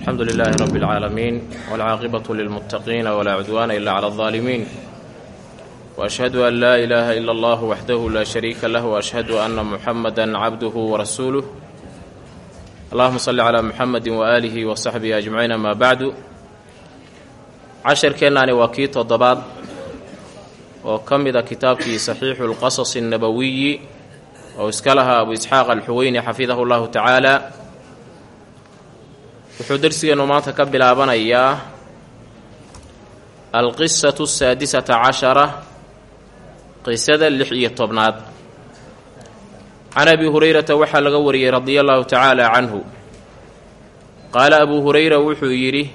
alxamdu lilaahi rabi اlcaalamiin wاlcaaqibatu lilmuttaqiina walaa cudwaana ila cala اlظaalimiin waashhadu an laa ilaaha ila allah waxdahu laa shariika lah waashhadu anna muxamada cabduhu warasuuluh allahuma salli calaa muxamedi waaalihi wa saxbihi ajmaciin amaa bacdu casharkeennaani waa kii toddobaad oo ka mida kitaabkii saxiixu lqasasi annabawiyi oo iska lahaa abu isxaaq alxuweyni xafidahu llahu tacaala wuxuu darsigeennu maanta ka bilaabanayaa alqisatu asaadisata cashara qisada lix iyo tobnaad. Can abi hurayrata waxaa laga wariyey radia allahu tacaala canhu. Qaala abuu hurayra wuxuu yidhi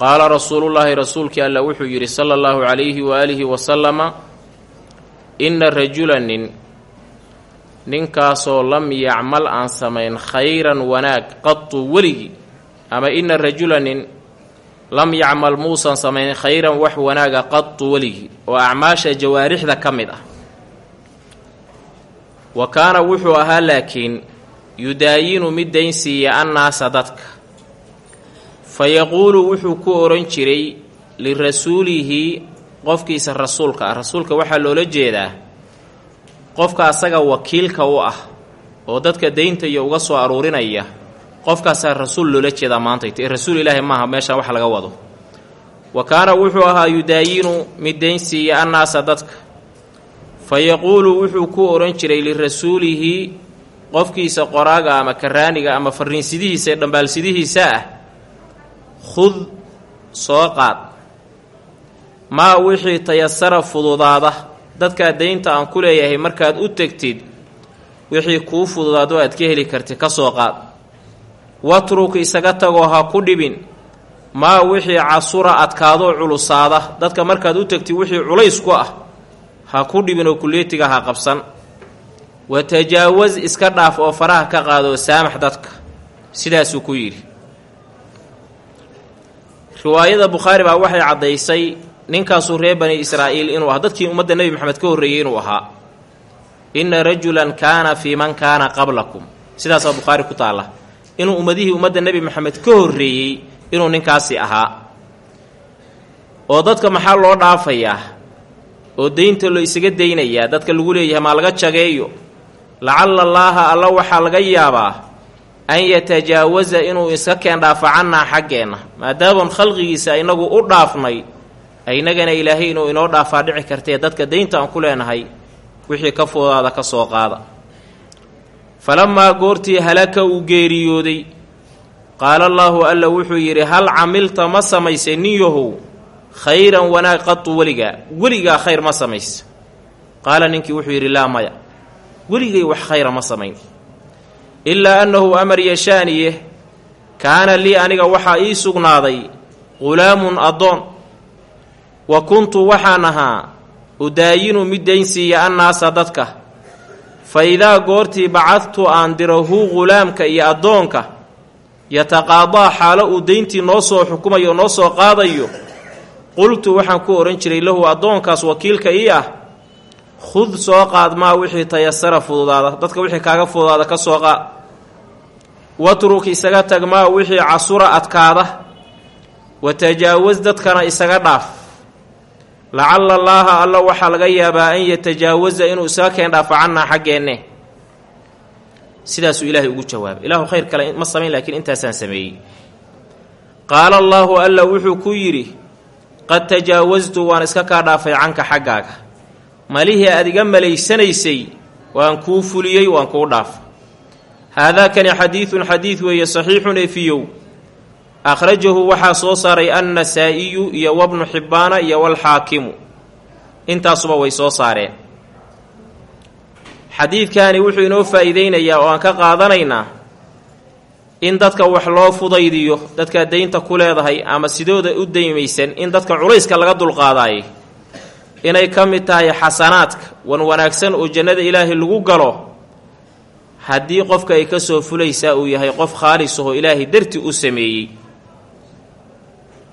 qaala rasuulullaahi rasuulkii alla wuxuu yidhi sala allahu calayhi waaalihi wasalama inna rajula nin ninkaasoo lam yacmal aan samayn khayran wanaag qatu weligii ama inna rajula nin lam yacmal muusan samayn khayran wax wanaaga qatu weligii oo acmaasha jawaarixda ka mid ah. Wa kaana wuxuu ahaa laakiin yudaayinu mid daynsiiya annaasa dadka. Fa yaquulu wuxuu ku odhan jiray lirasuulihi qofkiisa rasuulka ah. Rasuulka waxaa loola jeedaa qofka asaga wakiilka u ah oo dadka daynta iyo uga soo aruurinaya qofkaasaa rasuul loola jeedaa maantayta ee rasuul ilaahi maaha meeshaan wax laga wado. Wa kaana wuxuu ahaa yudaayinu mid daynsiiya annaasa dadka. Fa yaquulu wuxuu ku odhan jiray lirasuulihi qofkiisa qoraaga ama karaaniga ama fariinsidihiisa ee dhambaalsidihiisa ah khud soo qaad. Maa wixii tayasara fududaada dadkaa daynta aan ku leeyahay markaad u tegtid wixii kuu fududaado aad ka heli kartid ka soo qaad. Watruk isaga tagoo ha ku dhibin. Maa wixii casura adkaadoo culusaada. Dadka markaad u tegtid wixii culays ku ah ha ku dhibin oo kulleetiga ha qabsan. Wa tajaawaz iska dhaaf oo faraha ka qaadoo saamax dadka. Sidaasuu ku yidhi. Riwaayada bukhaari baa waxay caddaysay ninkaasuu reer bani israa'iil inuu ahaa. Dadkii ummadda nebi maxamed ka horreeyey inuu ahaa. Inna rajulan kaana fii man kaana qablakum. Sidaasaa bukhaari ku taalla inuu ummadihii ummadda nebi maxamed ka horreeyey inuu ninkaasi ahaa. Oo dadka maxaa loo dhaafayaa oo deynta loo isaga daynayaa dadka lagu leeyahay maa laga jageeyo? Lacalla allaaha alla waxaa laga yaabaa an yatajaawaza inuu iska keen dhaafo cannaa xaggeenna. Maadaaman khalqigiisa inagu u dhaafnay inagana ilaahay inuu inoo dhaafaa dhici kartee dadka daynta aan ku leenahay wixii ka foodaada ka soo qaada. Falamaa goortii halaka uu geeriyooday. Qaala allaahu alla wuxuu yidhi hal camilta ma samaysay ninyahow? Khayran wanaag qatu weligaa weligaa khayr ma samaysa qaala ninkii wuxuu yidhi laa maya. Weligay wax khayra ma samayn. Ilaa annahu amar yashaaniye kaana lii aniga waxaa ii sugnaaday qulaamun addoon wa kuntu waxaan ahaa udaayinu mid daynsiiya annaasa dadka. Fa idaa goortii bacadtu aan diro huu qulaamka iyo addoonka yataqaadaa xaalo uu dayntii noo soo xukumayo o noo soo qaadayo qultu waxaan ku odhan jiray lahu addoonkaas wakiilka ii ah khud soo qaad maa wixii tayasara fududaada dadka wixii kaaga fududaada ka soo qaad. Watruk isaga tag maa wixii casura adkaada wa tajaawaz dadkana isaga dhaaf lacalla allaaha alla waxaa laga yaabaa an yatajaawaza inuu isaga keen dhaafo cannaa xaggeenne. Sidaasuu ilaahay ugu jawaabay. Ilaahu khayr kale ma samayn laakiin intaasaan sameeyey. Qaala allaahu alla wuxuu ku yidhi qad tajaawastu waan iska kaa dhaafay canka xaggaaga. Malihii aad iga malaysanaysay waan kuu fuliyey waan kuu dhaafay haadaakani xadiidun xadiid weeye saxiixun efiyow akhrajahu waxaa soo saaray annasaa'iyu iyo wabnu xibbaana iyo walxaakimu intaasuba way soo saareen xadiidkani wuxuu inoo faa'iideynayaa oo aan ka qaadanaynaa in dadka wax loo fudaydiyo dadkaa daynta ku leedahay ama sidooda u daymaysan in dadka culayska laga dulqaadaayay inay ka mid tahay xasanaadka wan wanaagsan oo jannada ilaahay lagu galo haddii qofka ay ka soo fulaysaa uu yahay qof khaalis ahoo ilaahay darti u sameeyey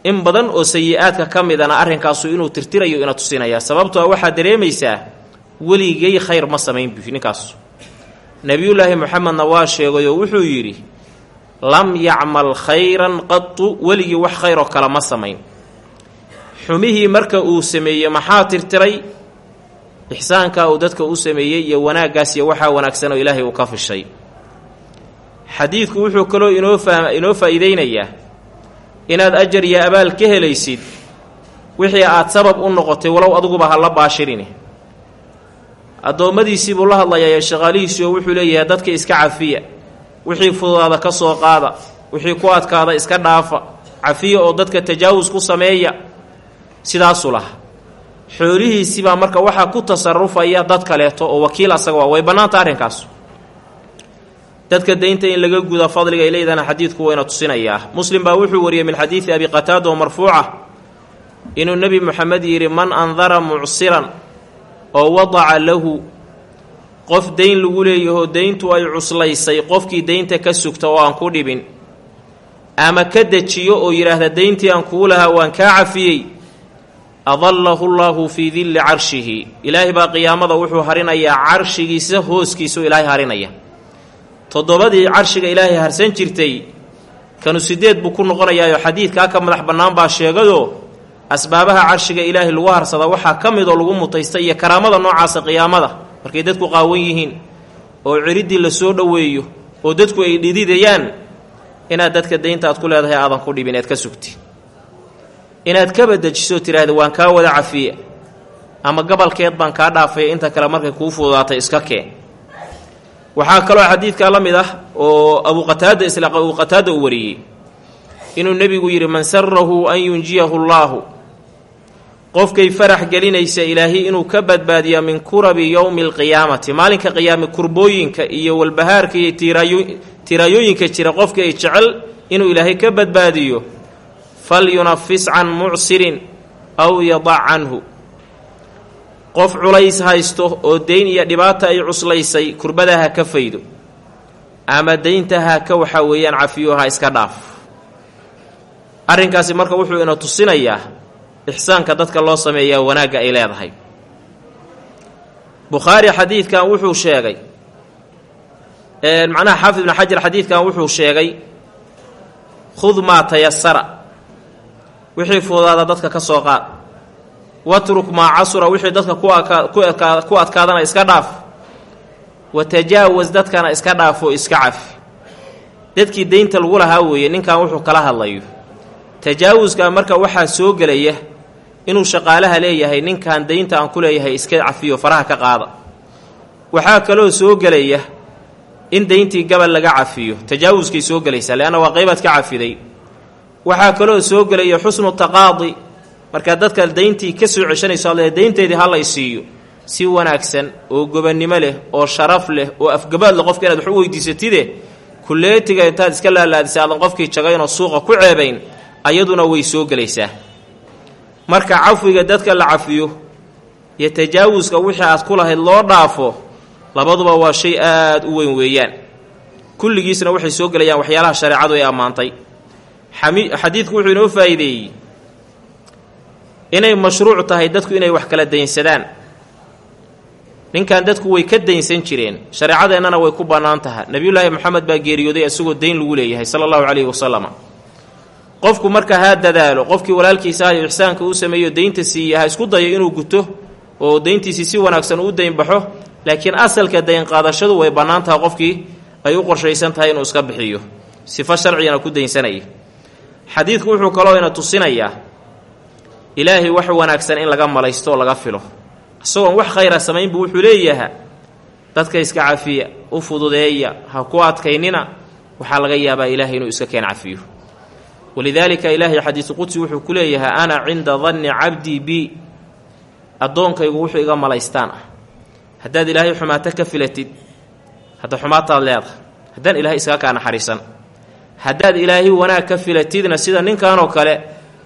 in badan oo sayi-aadka ka midana arrinkaasu inuu tirtirayo ina tusinayaa. Sababtoo waxaad dareemaysaa weligay khayr ma samayn bu ninkaasu nebiyullaahi moxamedna waa sheegayoo wuxuu yidhi lam yacmal khayran qatu weligii wax khayroo kale ma samayn. Xumihii marka uu sameeyey maxaa tirtiray? Ixsaankaa uu dadka u sameeyey iyo wanaaggaas iyo waxaa wanaagsan oo ilaahay uu ka fishay xadiidku wuxuu kaloo inoo fa inoo faa'iideynayaa inaad ajar iyo abaal ka helaysid wixii aad sabab u noqotay walow adiguba ha la baashirini. Addoommadiisii buu la hadlayaa ee shaqaalihiisii oo wuxuu leeyahay dadka iska cafiya wixii fududaada ka soo qaada wixii ku adkaada iska dhaafa cafiya oo dadka tajaawus ku sameeya sidaasuu laha xoolihiisibaa marka waxaa ku tasarufaya dad kaleeto oo wakiil asaga waa way bannaanta arrinkaas dadka daynta in laga guda fadliga ay leedahana xadiidku wayna tusinayaa muslim baa wuxuu wariyey min xadiidi abi qataada oo marfuuca. Inuu nebi moxamed yidhi man andara mucsiran oo wadaca lahu. Qof dayn lagu leeyahoo dayntu ay cuslaysay qofkii daynta ka sugta oo aan ku dhibin. Ama ka dejiyo oo yidhaahda dayntii aan kuu lahaa waan kaa cafiyey. Adallahu llaahu fii dilli carshihi. Ilaahay baa qiyaamada wuxuu harinayaa carshigiisa hooskiisuu ilaahay harinaya toddobadii carshiga ilaahay harsan jirtay kanu sideed buu ku noqonayaayoo xadiidkaa ka madax bannaan baa sheegado asbaabaha carshiga ilaahay lagu harsada waxaa ka mid oo lagu mutaysta iyo karaamada noocaasa qiyaamada markay dadku qaawan yihiin oo ciriddii la soo dhoweeyo oo dadku ay dhididayaan inaad dadka daynta aad ku leedahay aadan ku dhibin eed ka sugti. Inaad kaba dejiso tidhaahda waan kaa wada cafiye ama gabalkeed baan kaa dhaafay inta kale markay kuu fududaatay iska keen waxaa kaloo xadiidkaa la mid ah oo abuqataada abu qataada uu wariyey. Inuu nebigu yidhi man sarahu an yunjiyahu llaahu qofkay farax gelinaysa ilaahay inuu ka badbaadiya min kurabi yowmi alqiyaamati maalinka qiyaame kurbooyinka iyo walbahaarka iyo tiiraayo tiiraayooyinka jira qofka ay jecel inuu ilaahay ka badbaadiyo falyunafis can mucsirin aw yadac canhu qof culays haysto oo dayn iyo dhibaata ay cuslaysay kurbada ha ka faydo. Ama daynta ha ka waxaa weeyaan cafiyo ha iska dhaaf. Arrinkaasi marka wuxuu ina tusinayaa ixsaanka dadka loo sameeyaa wanaagga ay leedahay. Bukhaari xadiidkan wuxuu sheegay macnaha xaafid ibnu xajar xadiidkan wuxuu sheegay khud maa tayasara wixii fududaada dadka ka soo qaad watruk maa casura wixii dadka ku adkaadana iska dhaaf. Wa tajaawas dadkana iska dhaafoo iska cafi dadkii daynta lagu lahaa weeye ninkan wuxuu kala hadlayo. Tajaawuskaa marka waxaa soo gelaya inuu shaqaalaha leeyahay ninkan daynta aan ku leeyahay iska cafiyo faraha ka qaada. Waxaa kaloo soo gelaya in dayntii gabal laga cafiyo tajaawuskay soo gelaysaa leanna waa qaybaad ka cafiday. Waxaa kaloo soo gelaya xusnu taqaadi markaad dadka dayntii ka soo ceshanayso alle daynteedii ha lay siiyo. Si wanaagsan oo gobannimo leh oo sharaf leh oo afgabaad leh qofka wax u weydiisatide kulleetiga intaad iska laalaadisa aadan qofkii jagaynoo suuqa ku ceebayn ayaduna way soo gelaysaa. Marka cafwiga dadka la cafiyo iyo tajaawuska wixii aad ku lahayd loo dhaafo labaduba waa shay aad u weyn weeyaan. Kulligiisna waxay soo gelayaan waxyaalaha shareecadu ay ammaantay. Xadiidku wuxuu inoo faa'iideeyey inay mashruuc tahay dadku inay wax kala daynsadaan. Ninkan dadku way ka daynsan jireen. Shareecadeennana way ku bannaan taha nebiyullaahi moxamed baa geeriyooday isagoo dayn lagu leeyahay sala allahu calayhi wasalam qofku marka haa dadaalo qofkii walaalkiisa ahayo ixsaanka uu sameeyo daynta siiya ha isku dayo inuu guto oo dayntiisii si wanaagsan uu daynbaxo laakiin asalka dayn qaadashadu way bannaan taha qofkii ay u qorshaysan tahay inuu iska bixiyo. Sifo sharcigana ku daynsanaya xadiidku wuxuu kaloo ina tusinayaa ilaahay wax wanaagsan in laga malaysto oo laga filo. Isagoon wax khayra samayn buu wuxuu leeyaha dadka iska cafiya u fududeeya ha ku adkaynina waxaa laga yaabaa ilaahay inuu iska keen cafiyo walidaalika ilaahay xadiisu qudsi wuxuu ku leeyahay ana cinda danni cabdii bi. Addoonkaygu wuxuu iga malaystaan. Ah haddaad ilaahay xumaato ka filatid hadda xumaataad leedahay. Haddaan ilaahay iskaga kaa naxariisan haddaad ilaahay wanaag ka filatidna sida ninkanoo kale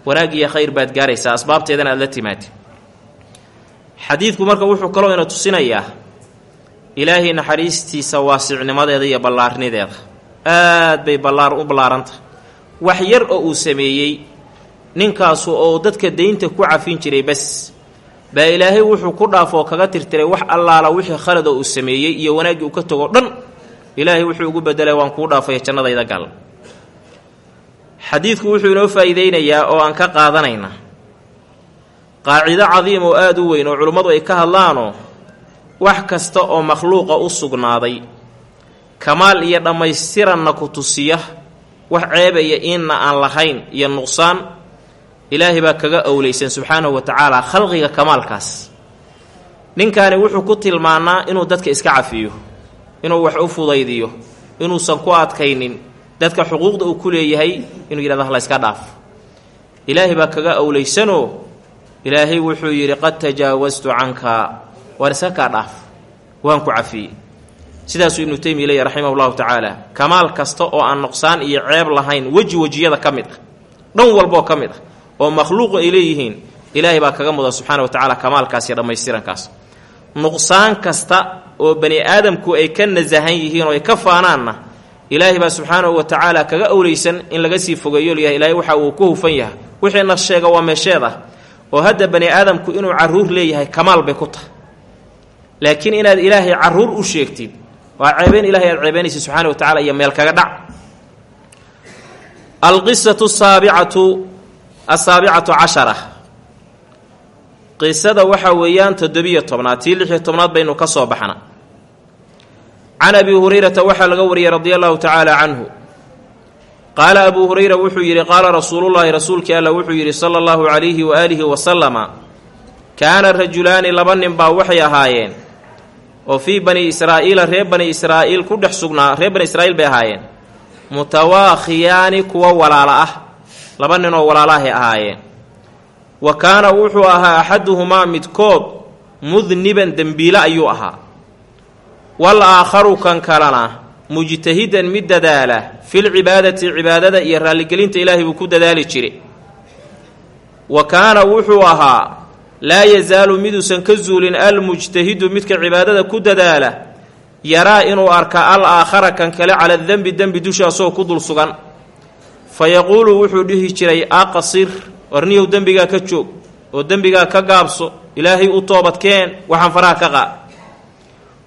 wanaag iyo khayr baad gaaraysaa asbaabteedana aad la timaadi xadiidku marka wuxuu kaloo ina tusinayaa ilaahay naxariistiisa waasicnimadeeda iyo ballaarnideeda aad bay ballaar u ballaaranta. Wax yar oo uu sameeyey ninkaasu oo dadka daynta ku cafin jiray bas baa ilaahay wuxuu ku dhaaf oo kaga tirtiray wax allaala wixii khalad oo uu sameeyey iyo wanaaggii uu ka tago dhan ilaahay wuxuu ugu bedelay waan kuu dhaafaya jannadayda gal xadiidku wuxuu inoo faa'iideynayaa oo aan ka qaadanaynaa qaacido cadiim oo aada u weyn oo culummadu ay ka hadlaanoo wax kasta oo makhluuqa u sugnaaday kamaal iyo dhammaystiranna ku tusiya wax ceebaya inna aan lahayn iyo nuqsaan ilaahay baa kaga owleysan subxaanahu wa tacaala khalqiga kamaalkaas. Ninkaani wuxuu ku tilmaanaa inuu dadka iska cafiyo inuu wax u fudaydiyo inuusan ku adkaynin dadka xuquuqda uu ku leeyahay inuu yidhahdo hala iska dhaaf. Ilaahay baa kaga owleysanoo ilaahay wuxuu yidhi qad tajaawastu canka. Waan iska kaa dhaaf. Waan ku cafiyey. Sidaasuu ibnu taymiya leeyahy raximah llahu tacaala kamaal kasta oo aan nuqsaan iyo ceeb lahayn weji wejiyada ka mid ah dhan walbaoo ka mid ah oo makhluuqu ay leeyihiin ilaahay baa kaga mudan subxana wa tacaala kamaalkaas iyo dhammaystirankaas. Nuqsaan kasta oo bani aadamku ay ka nasahan yihiin oo ay ka faanaanna ilaahay baa subxaanahu wa tacaala kaga owleysan in laga sii fogeeyo lyahay ilaahay waxa uu ku hufan yahay. Wixii na sheega waa meesheed ah oo hadda bani aadamku inuu carruur leeyahay kamaal bay ku tahay. Laakiin inaad ilaahay carruur u sheegtid waa ceebeen ilahay aad ceebeynaysa subxaana wa tacala iyo meel kaga dhac. Alqisatu saabicatu asaabicatu cashara. Qisada waxaa weeyaan toddobiyo tobnaad tii lixiyo tobnaad baynu ka soo baxna can abi hurayrata waxaa laga wariyey radia allahu tacaala canhu qaala abuu hurayra wuxuu yidhi qaala rasuulullaahi rasuulkii alla wuxuu yidhi sala allahu calayhi wa aalihi wasalama kaana rajulaani laba nin baa waxay ahaayeen oo fii bani israa'iila reer bani israa'iil ku dhex sugnaa reer bani israa'iil bay ahaayeen mutawaakhiyaani kuwa walaala ah laba nin oo walaalahay ahaayeen wa kaana wuxuu ahaa axaduhumaa midkood mudniban dembiile ayuu ahaa wal aakharu kan kalena mujtahidan mid dadaala filcibaadati cibaadada iyo raalligelinta ilaahay buu ku dadaali jiray. Wa kaana wuxuu ahaa laa yasaalu miduusan ka zuulin almujtahidu midka cibaadada ku dadaala yaraa inuu arka al aakhara kan kale cala dembi dembi dusha ku dul sugan. Fa yaquulu wuxuu dhihi jiray aqsir warniyow dembigaa ka joog oo dembigaa ka gaabso ilaahay u toobadkeen waxaan faraha ka qaad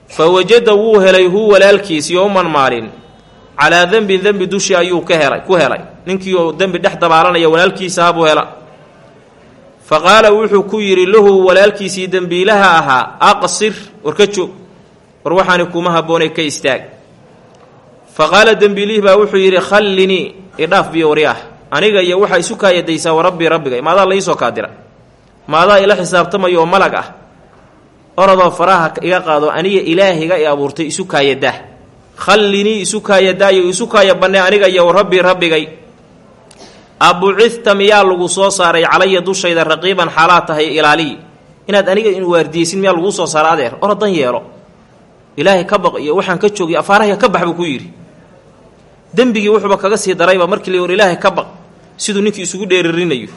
fa wajada wuu helay hu walaalkiis yowman maalin calaa dembin dembi dushi ayuu ka helay ku helay ninkii oo dembi dhex dabaalanaya walaalkiisaha buu hela fa qaala wuxuu ku yidhi lahu walaalkiisii dembiilaha ahaa aqsir war ka joog war waxaani kuma habboonay ka istaag fa qaala dembiilihii baa wuxuu yidhi khallinii idhaaf biyo wari ah aniga iyo waxaa isu kaayadaysaa wa rabbii rabbigay maadaa la iisoo kaadira maadaa ila xisaabtamaya oo malag ah orodoo faraha iga qaado aniga ilaahiga i abuurtay isu kaayadaa khallinii isu kaayadaayo isu kaaya banne aniga iyo rabbii rabbigay. Abucista miyaa lagu soo saaray calaya dushayda raqiiban xaalaad tahay ilaaliyi inaad aniga in waardiyeysin miyaa laguu soo saara adeer orodan yeelo. Ilaahay ka baq iyo waxaan ka joogiy afaarahya ka bax buu ku yidhi. Dembigii wuxuuba kaga sii darayba markii la war ilaahay ka baq siduu ninkii isugu dheeririnayo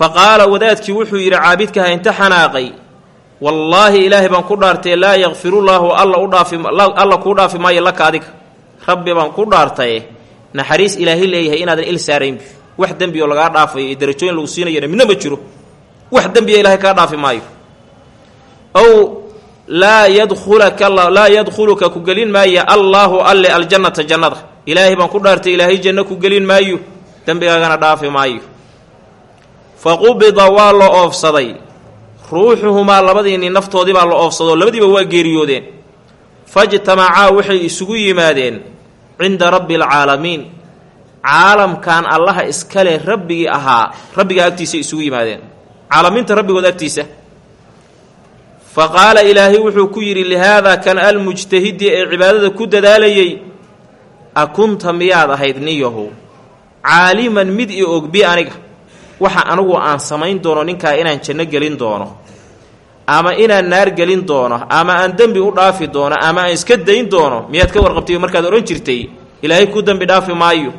fa qaala wadaadkii wuxuu yidhi caabidkaha inta xanaaqay wallaahi ilaahay baan ku dhaartay laa yakfirullaahu alla kuu dhaafi maayo laka adiga rabbi baan ku dhaartaye naxariis ilaahay leeyahay inaadan il saaraynbi wax dembi oo lagaa dhaafayo iyo darajooyin lagu siinayana midna ma jiro wax dembiya ilahay kaa dhaafi maayo ow laa yadkhulaka laa yadkhuluka ku gelin maaya allaahu alle aljannata jannada ilaahay baan ku dhaartay ilaahay janno ku gelin maayo dembigaagana dhaafi maayo fa qubida waa la oofsaday. Ruuxuhumaa labadiinni naftoodii baa la oofsadoo labadiiba waa geeriyoodeen. Fajtamacaa waxay isugu yimaadeen cinda rabbi alcaalamiin caalamkan allaha iskale rabbigii ahaa rabbigaa agtiisa isugu yimaadeen. Caalamiinta rabbigood agtiisa. Fa qaala ilaahay wuxuu ku yidhi lihaadaa kan almujtahidi ee cibaadada ku dadaalayay a kunta miyaad ahayd niyahu? Caaliman mid i og bi aniga waxa anigu aan samayn doono ninkaa inaan janno gelin doono ama inaan naar gelin doono ama aan dembi u dhaafi doono ama aan iska dayn doono miyaad ka warqabtay markaad odhan jirtay ilaahay ku dembi dhaafi maayo.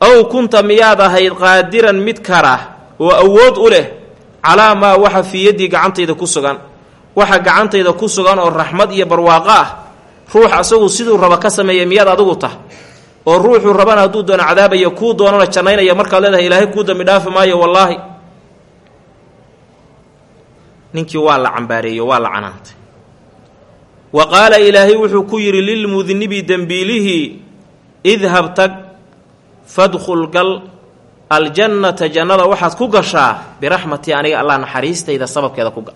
Ow kunta miyaad ahayd qaadiran mid kara oo awood u leh calaa maa waxa fii yaddii gacantayda ku sugan waxa gacantayda ku sugan oo raxmad iyo barwaaqo ah ruux asagu siduu raba ka sameeya miyaad adigu tah oo ruuxuu rabana hadduu doono cadaabaya kuu doonana jannaynaya markaad leedahay ilaahay kuu dambi dhaafi maayo wallaahi. Ninkii waa la cambaareeyo waa la canaantay. Wa qaala ilaahay wuxuu ku yidhi lilmudnibi dembiilihii idhab tag fadkhul gal aljannata jannada waxaad ku gashaa biraxmatii aniga allah naxariistayda sababkeeda ku gal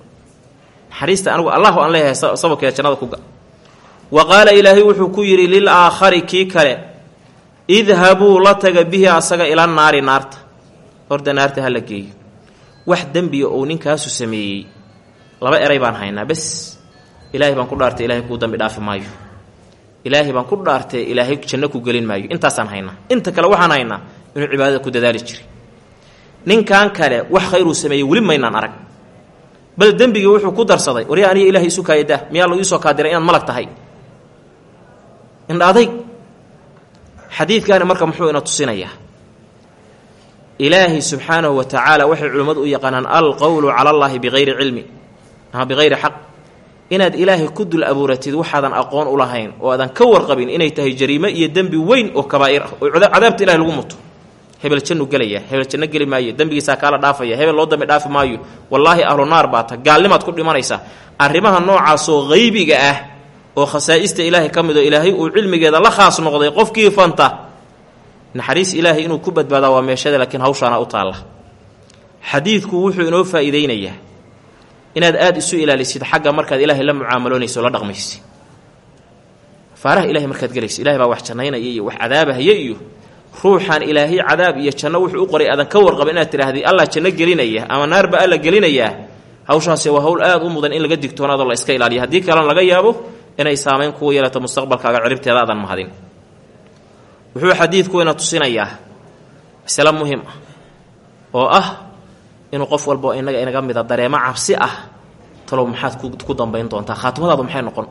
naxariista anigu allah aan leeyahay sababkeeda jannada ku gal wa qaala ilaahay wuxuu ku yidhi lil aakhari kii kale idhabuu la taga bihi asaga ila naari naarta. Horda naarta ha la geeyo. Wax dembiya ou ninkaasu sameeyey. Laba eray baan haynaa bes. Ilaahay baan ku dhaartay ilahay kuu dambi dhaafi maayo. Ilaahay baan ku dhaartay ilaahay janno ku gelin maayo. Intaasaan haynaa. Inta kale waxaan haynaa inuu cibaadada ku dadaali jiray. Ninkan kale wax khayruu sameeyey weli maynaan arag. Bal dembigii wuxuu ku darsaday warya aniga ilahay isu kaayada miyaa lagu iisoo kaadiray inaad malag tahay? Indha adayg xadiidkaani marka muxuu ina tusinayaa ilaahay subxaanahu wa tacaala waxay culimmadu u yaqaanaan alqowlu cala allaahi bikayri cilmi. Ama bikayri xaq. Inaad ilaahay ku dul abuuratid waxaadan aqoon u lahayn oo aadan ka warqabin inay tahay jariimo iyo dembi weyn oo kabaa'ir ah oo cadaabta ilahay lagu muto. Hebel jannu gelaya hebel janno geli maayo dembigiisaa kaala dhaafaya hebel loo dambi dhaafi maayo. Wallaahi ahlu naar baata gaalnimaad ku dhimanaysaa arrimaha noocaasoo haybiga ah oo khasaa'ista ilaahay ka mid oo ilaahay uu cilmigeeda la khaas noqday qofkii fanta naxariis ilaahay inuu ku badbaadaa waa meeshada laakiin hawshaana u taalla. Xadiidku wuxuu inoo faa'iideynayaa inaad aada isu ilaalisid xagga markaad ilaahay la mucaamaloonayso la dhaqmaysid. Faaraha ilahay markaad gelayso ilahay baa wax jannaynaya iyo wax cadaabahaya iyo ruuxaan ilaahay cadaab iyo janno wuxuu u qoray aadan ka warqaba inaad tidhaahdi allah janno gelinaya ama naarba alla gelinayaa hawshaasi waa hawl aada u mudan in laga digtoonaadoo la iska ilaaliya haddii kalena laga yaabo inay saamayn kugu yeelato mustaqbalkaaga ciribteeda aadan mahadin wuxuu xadiidku ina tusinayaa masale muhiim ah oo ah inuu qof walba oo innaga inaga mida dareemo cabsi ah talow maxaad ku dambayn doontaa. Khaatimadaadu maxay noqon?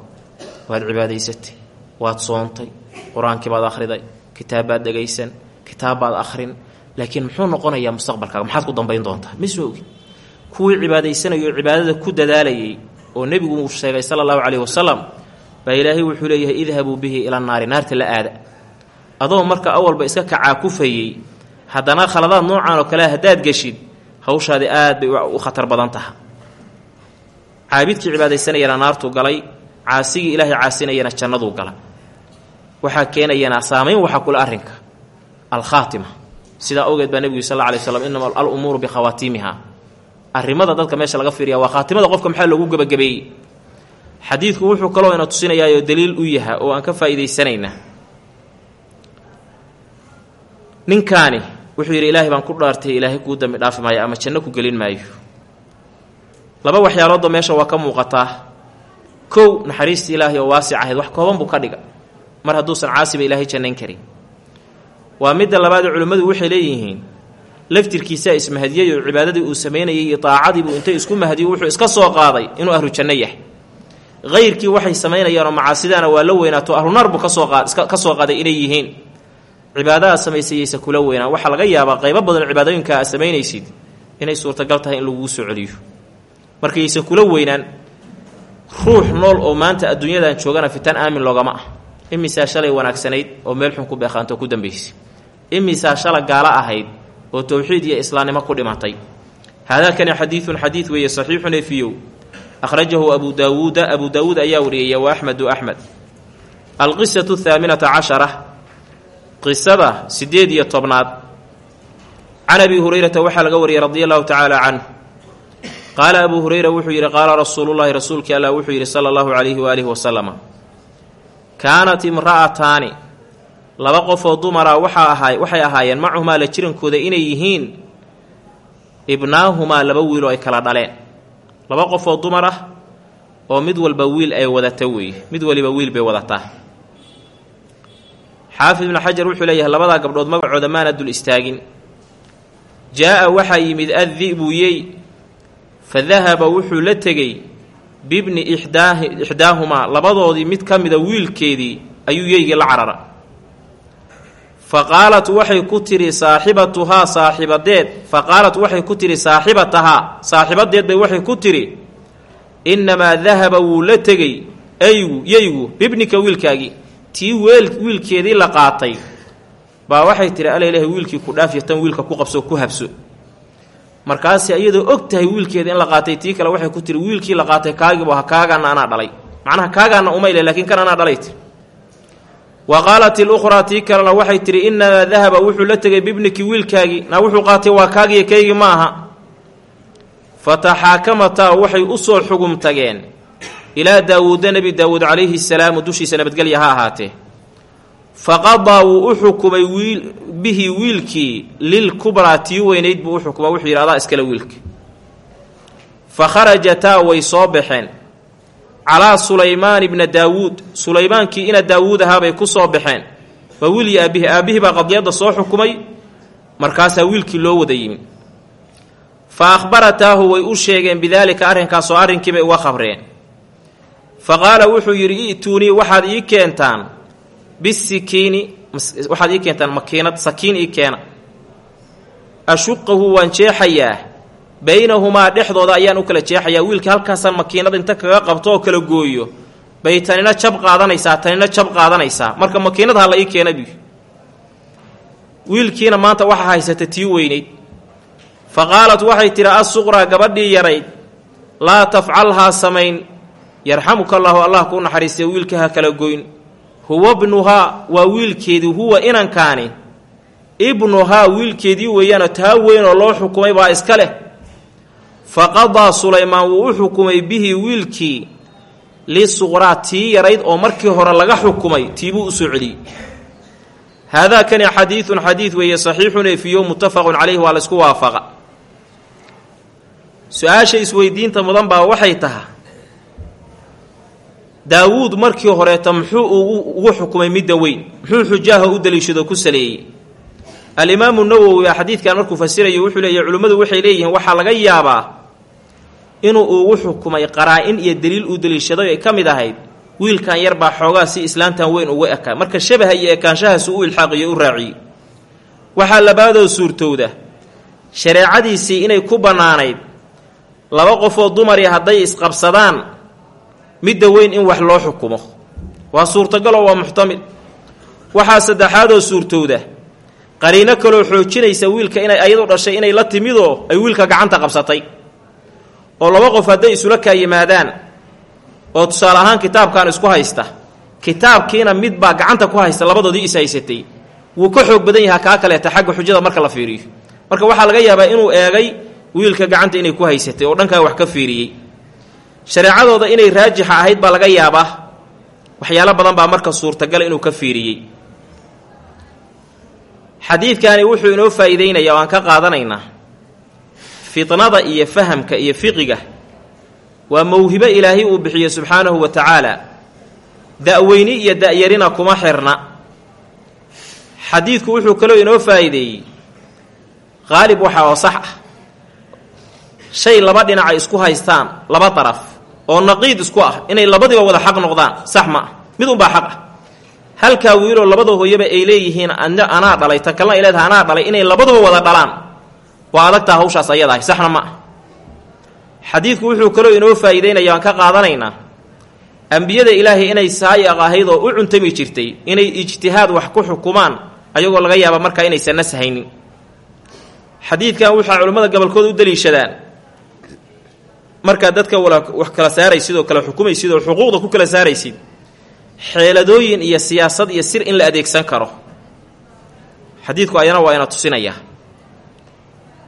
Waad cibaadaysatay waad soontay qur'aankii baad akhriday kitaab baad dhegaysan kitaab baad akhrin laakiin muxuu noqonayaa mustaqbalkaaga? Maxaad ku dambayn doontaa? Mis ogi kuwii cibaadaysanayay cibaadada ku dadaalayay oo nebigu uu sheegay sala allahu caleyhi wasalam baa ilaahay wuxuu leeyahay idhabuu bihi ila naari. Naarta la aada. Adoo marka awalba iska kacaa kufayey haddana khaladaad noocan oo kale haddaad geshid hawshaadi aad bay u khatar badan taha caabidkii cibaadaysanayana naartuu galay caasigii ilaahay caasinayana jannaduu gala waxaa keenayana saamayn waxaa kule arrinka. Alkhaatima. Sidaa awgeed baa nebigu sal alay slam inama alumuuru bikhawaatiimiha arrimada dadka meesha laga fiiriya waa khaatimada qofka maxaa loogu gebagabeeyey xadiidku wuxuu kaloo ina tusinayaayoo daliil u yaha oo aan ka faa'iidaysanaynaa. Ninkaani wuxuu yidhi ilaahay baan ku dhaartay ilaahay kuu dambi dhaafi maayo ama janno ku gelin maayo. Laba waxyaaloodba meesha waa ka muuqataa. Kow naxariistii ilaahay oo waasic ahayd wax kooban buu ka dhiga. Mar hadduusan caasiba ilaahay jannayn karin. Waa midda labaadee culimmadu waxay leeyihiin laftirkiisaa ismahadiyey oo cibaadadii uu samaynayay iyo daacadiibuu intay isku mahadiyo wuxuu iska soo qaaday inuu ahlu janno yahay hayrkii waxay samaynayaanoo macaasidaana waa la weynaato ahlunaar buu ka soo ka soo qaaday inay yihiin. Cibaadadaa samaysayeysa kula weynaan waxaa laga yaabaa qaybo badan cibaadooyinka aad samaynaysid inay suurtagal tahay in laguu soo celiyo. Markaysan kula weynaan ruux nool oo maanta adduunyadan joogana fitan aamin loogama ah. Imisaa shalay wanaagsanayd oo meel xun ku beeqaanto ku dambaysay imisaa shala gaalo ahayd oo towxiid iyo islaamnimo ku dhimatay. Haadaakani xadiidun xadiid weeye saxiixun efiyow akhrajahu abu daawuuda abu daawuud ayaa wariyaya wa axmedu axmed alqisatu ahaaminata cashara qisada siddeed iyo tobnaad can abi hurayrata waxaa laga wariyey radia allahu tacaala canh qaala abuu hureyra wuxuu yidhi qaala rasuulullaahi rasuulkii allah wuxuu yidhi sala allahu calayhi waaalihi wasalama kaanat imra'ataani laba qofoo dumara waxaa ahaay waxay ahaayeen macuhumaa la jirankooda inay yihiin ibnaahumaa laba wiil oo ay kala dhaleen laba qofoo dumar ah oo mid walba wiil ay wadata weeye. Mid waliba wiil bay wadataa xaafid ibnu xajar wuxuu leeyahay labadaa gabdhood magacooda maana dul istaagin. Jaa-a waxaa yimid addibuyey fa dahaba wuxuu la tegey bibni ixdaahi ixdaahumaa labadoodii mid ka mida wiilkeedii ayuu yeygii la carara fa qaalat waxay ku tidhi saaxibatuhaa saaxibadeed fa qaalat waxay ku tidhi saaxibatahaa saaxibadeed bay waxay ku tidhi innamaa dahaba wuu la tegey aygu yeygu bibnika wiilkaagii tii weel wiilkeedii la qaatay baa waxay tihi alla ilaahay wiilkii ku dhaafiyo tan wiilka ku qabsoo ku habso markaasi iyadoo og tahay wiilkeeda in la qaatay tii kale waxay ku tiri wiilkii la qaatay kaagiibu ha kaagaana anaa dhalay macnaha kaagaana umayle laakiin kan anaa dhalay tiri wa qaalat ilukhraa tii kalena waxay tidhi innamaa dahaba wuxuu la tegay bibniki wiilkaagii naa wuxuu qaatay waa kaagiyo kaygii ma aha. Fataxaakamataa waxay u soo xugum tageen. Ilaa daawuuda nebi daawuud calayhi salaamu dushiisa nabadgelya ha ahaatee. Faqadaa wuu u xukumay bihi wiilkii lilkubraa tii weynayd buu u wuxuu yidhi adaa iskale wiilka. Fa kharajataa way soo baxeen calaa sulaymaan ibna daawuud. Sulaymaankii ina daawuud ahaabay ku soo baxeen. Waa wiilii aabbihi aabbihii baa qadiyadda soo xukumay. Markaasaa wiilkii loo wada yimi fa akhbarataahu way u sheegeen bidaalika arrinkaasoo arrinkiibay uga khabreen. Fa qaala wuxuu yidhi i'tuunii waxaad ii keentaan bisikiini waxaad ii keentaan makiinad sakiin ii keena. Ashuqahu waan jeexayaa baynahumaa dhexdooda ayaan u kala jeexayaa wiilka halkaasaan makiinad inta kaga qabto oo kala gooyo. Bay tanina jab qaadanaysaa tanina jab qaadanaysaa. Marka makiinad ha la ii keena bi wiilkiina maanta waxaa haysata tii weynayd fa qaalat waxay tidhi assuqraa gabadhii yarayd laa tafcalhaa samayn. Yarxamuka allaahu allah kuu naxariistay wiilka ha kala goyn. Huwa bnuhaa waa wiilkeedii huwa inankaani. Ibnuhaa wiilkeedii weeyaanoo taa weyn oo loo xukumay baa iska leh fa qadaa sulaymaan wuu u xukumay bihi wiilkii lisuqraa tii yarayd oo markii hore laga xukumay tiibuu u soo celiyey. Haadaa kani xadiidun xadiid weeye saxiixun eefiyo muttafaqun caleyhi waa la isku waafaqa. Su'aasha isweydiinta mudan baa waxay tahay daawuud markii horeeta muxuu ugu xukumay midda weyn muxuu xujaaha u daliishado ku saleeyey alimaamu nawowi xadiidkan markuu fasirayo wuxuu leeyahy culimmadu waxay leeyihiin waxaa laga yaabaa inuu ugu xukumay qaraa-in iyo daliil uu daliishaday ay ka mid ahayd wiilkan yar baa xoogaa si islaantan weyn uga ekaa marka shabaha iyo ekaanshahaas u ilxaaqiyo u raaciyey waxaa labaadoo suurtowda. Shareecadiisii inay ku bannaanayd laba qofoo dumari hadday isqabsadaan midda weyn in wax loo xukumo. Waa suurtagaloo waa muxtamil. Waxaa saddexaadoo suurtowda qariino kaloo xoojinaysa wiilka inay ayadu dhashay inay la timidoo ay wiilka gacanta qabsatay. oo laba qof hadday isula kaa yimaadaan oo tusaale ahaan kitaabkan isku haysta kitaabkiina mid baa gacanta ku haysta labadoodii is haysatay. Wuu ka xoog badan yahaa kaa kaleeta xagga xujada marka la fiiriyo. Marka waxaa laga yaabaa inuu eegay wiilka gacanta inay ku haysatay oo dhankaa wax ka fiiriyey. Shareecadooda inay raajixa ahayd baa laga yaabaa. Waxyaalo badan baa marka suurtagala inuu ka fiiriyey xadiidkani wuxuu inoo faa'iideynayaa waan ka qaadanaynaa fitnada iyo fahamka iyo fiqiga waa mawhibo ilaahay uu bixiyo subxaanahu wa tacaala. Da-weyni iyo da-yarina kuma xirna. Xadiidku wuxuu kaloo inoo faa'iideeyey. Qaalib waxa oo sax ah. Shay laba dhinaca isku haystaan laba daraf oo naqiid isku ah inay labadiba wada xaq noqdaan sax ma ah. Mid unbaa xaq ah halkaa wiiloo labada hooyaba ay leeyihiin anaa dhalay ta kalena ay leedahay anaa dhalay inay labaduba wada dhalaan. Waa adagtaa hawshaas ayadahay saxna ma ah xadiidku wuxuu kaloo inoo faa'iideynaya waan ka qaadanaynaa. Ambiyada ilaahay inay saayiq ahayd oo u cuntami jirtay inay ijtihaad wax ku xukumaan ayagoo laga yaaba markaa inaysan nashaynin xadiidkan waxaa culimmada gobolkooda u daliishadaan. Markaad dadka wax kala saaraysid oo kala xukumaysid oo xuquuqda ku kala saaraysid xeeladooyin iyo siyaasad iyo sir in la adeegsan karo. Xadiidku ayana waa ina tusinayaa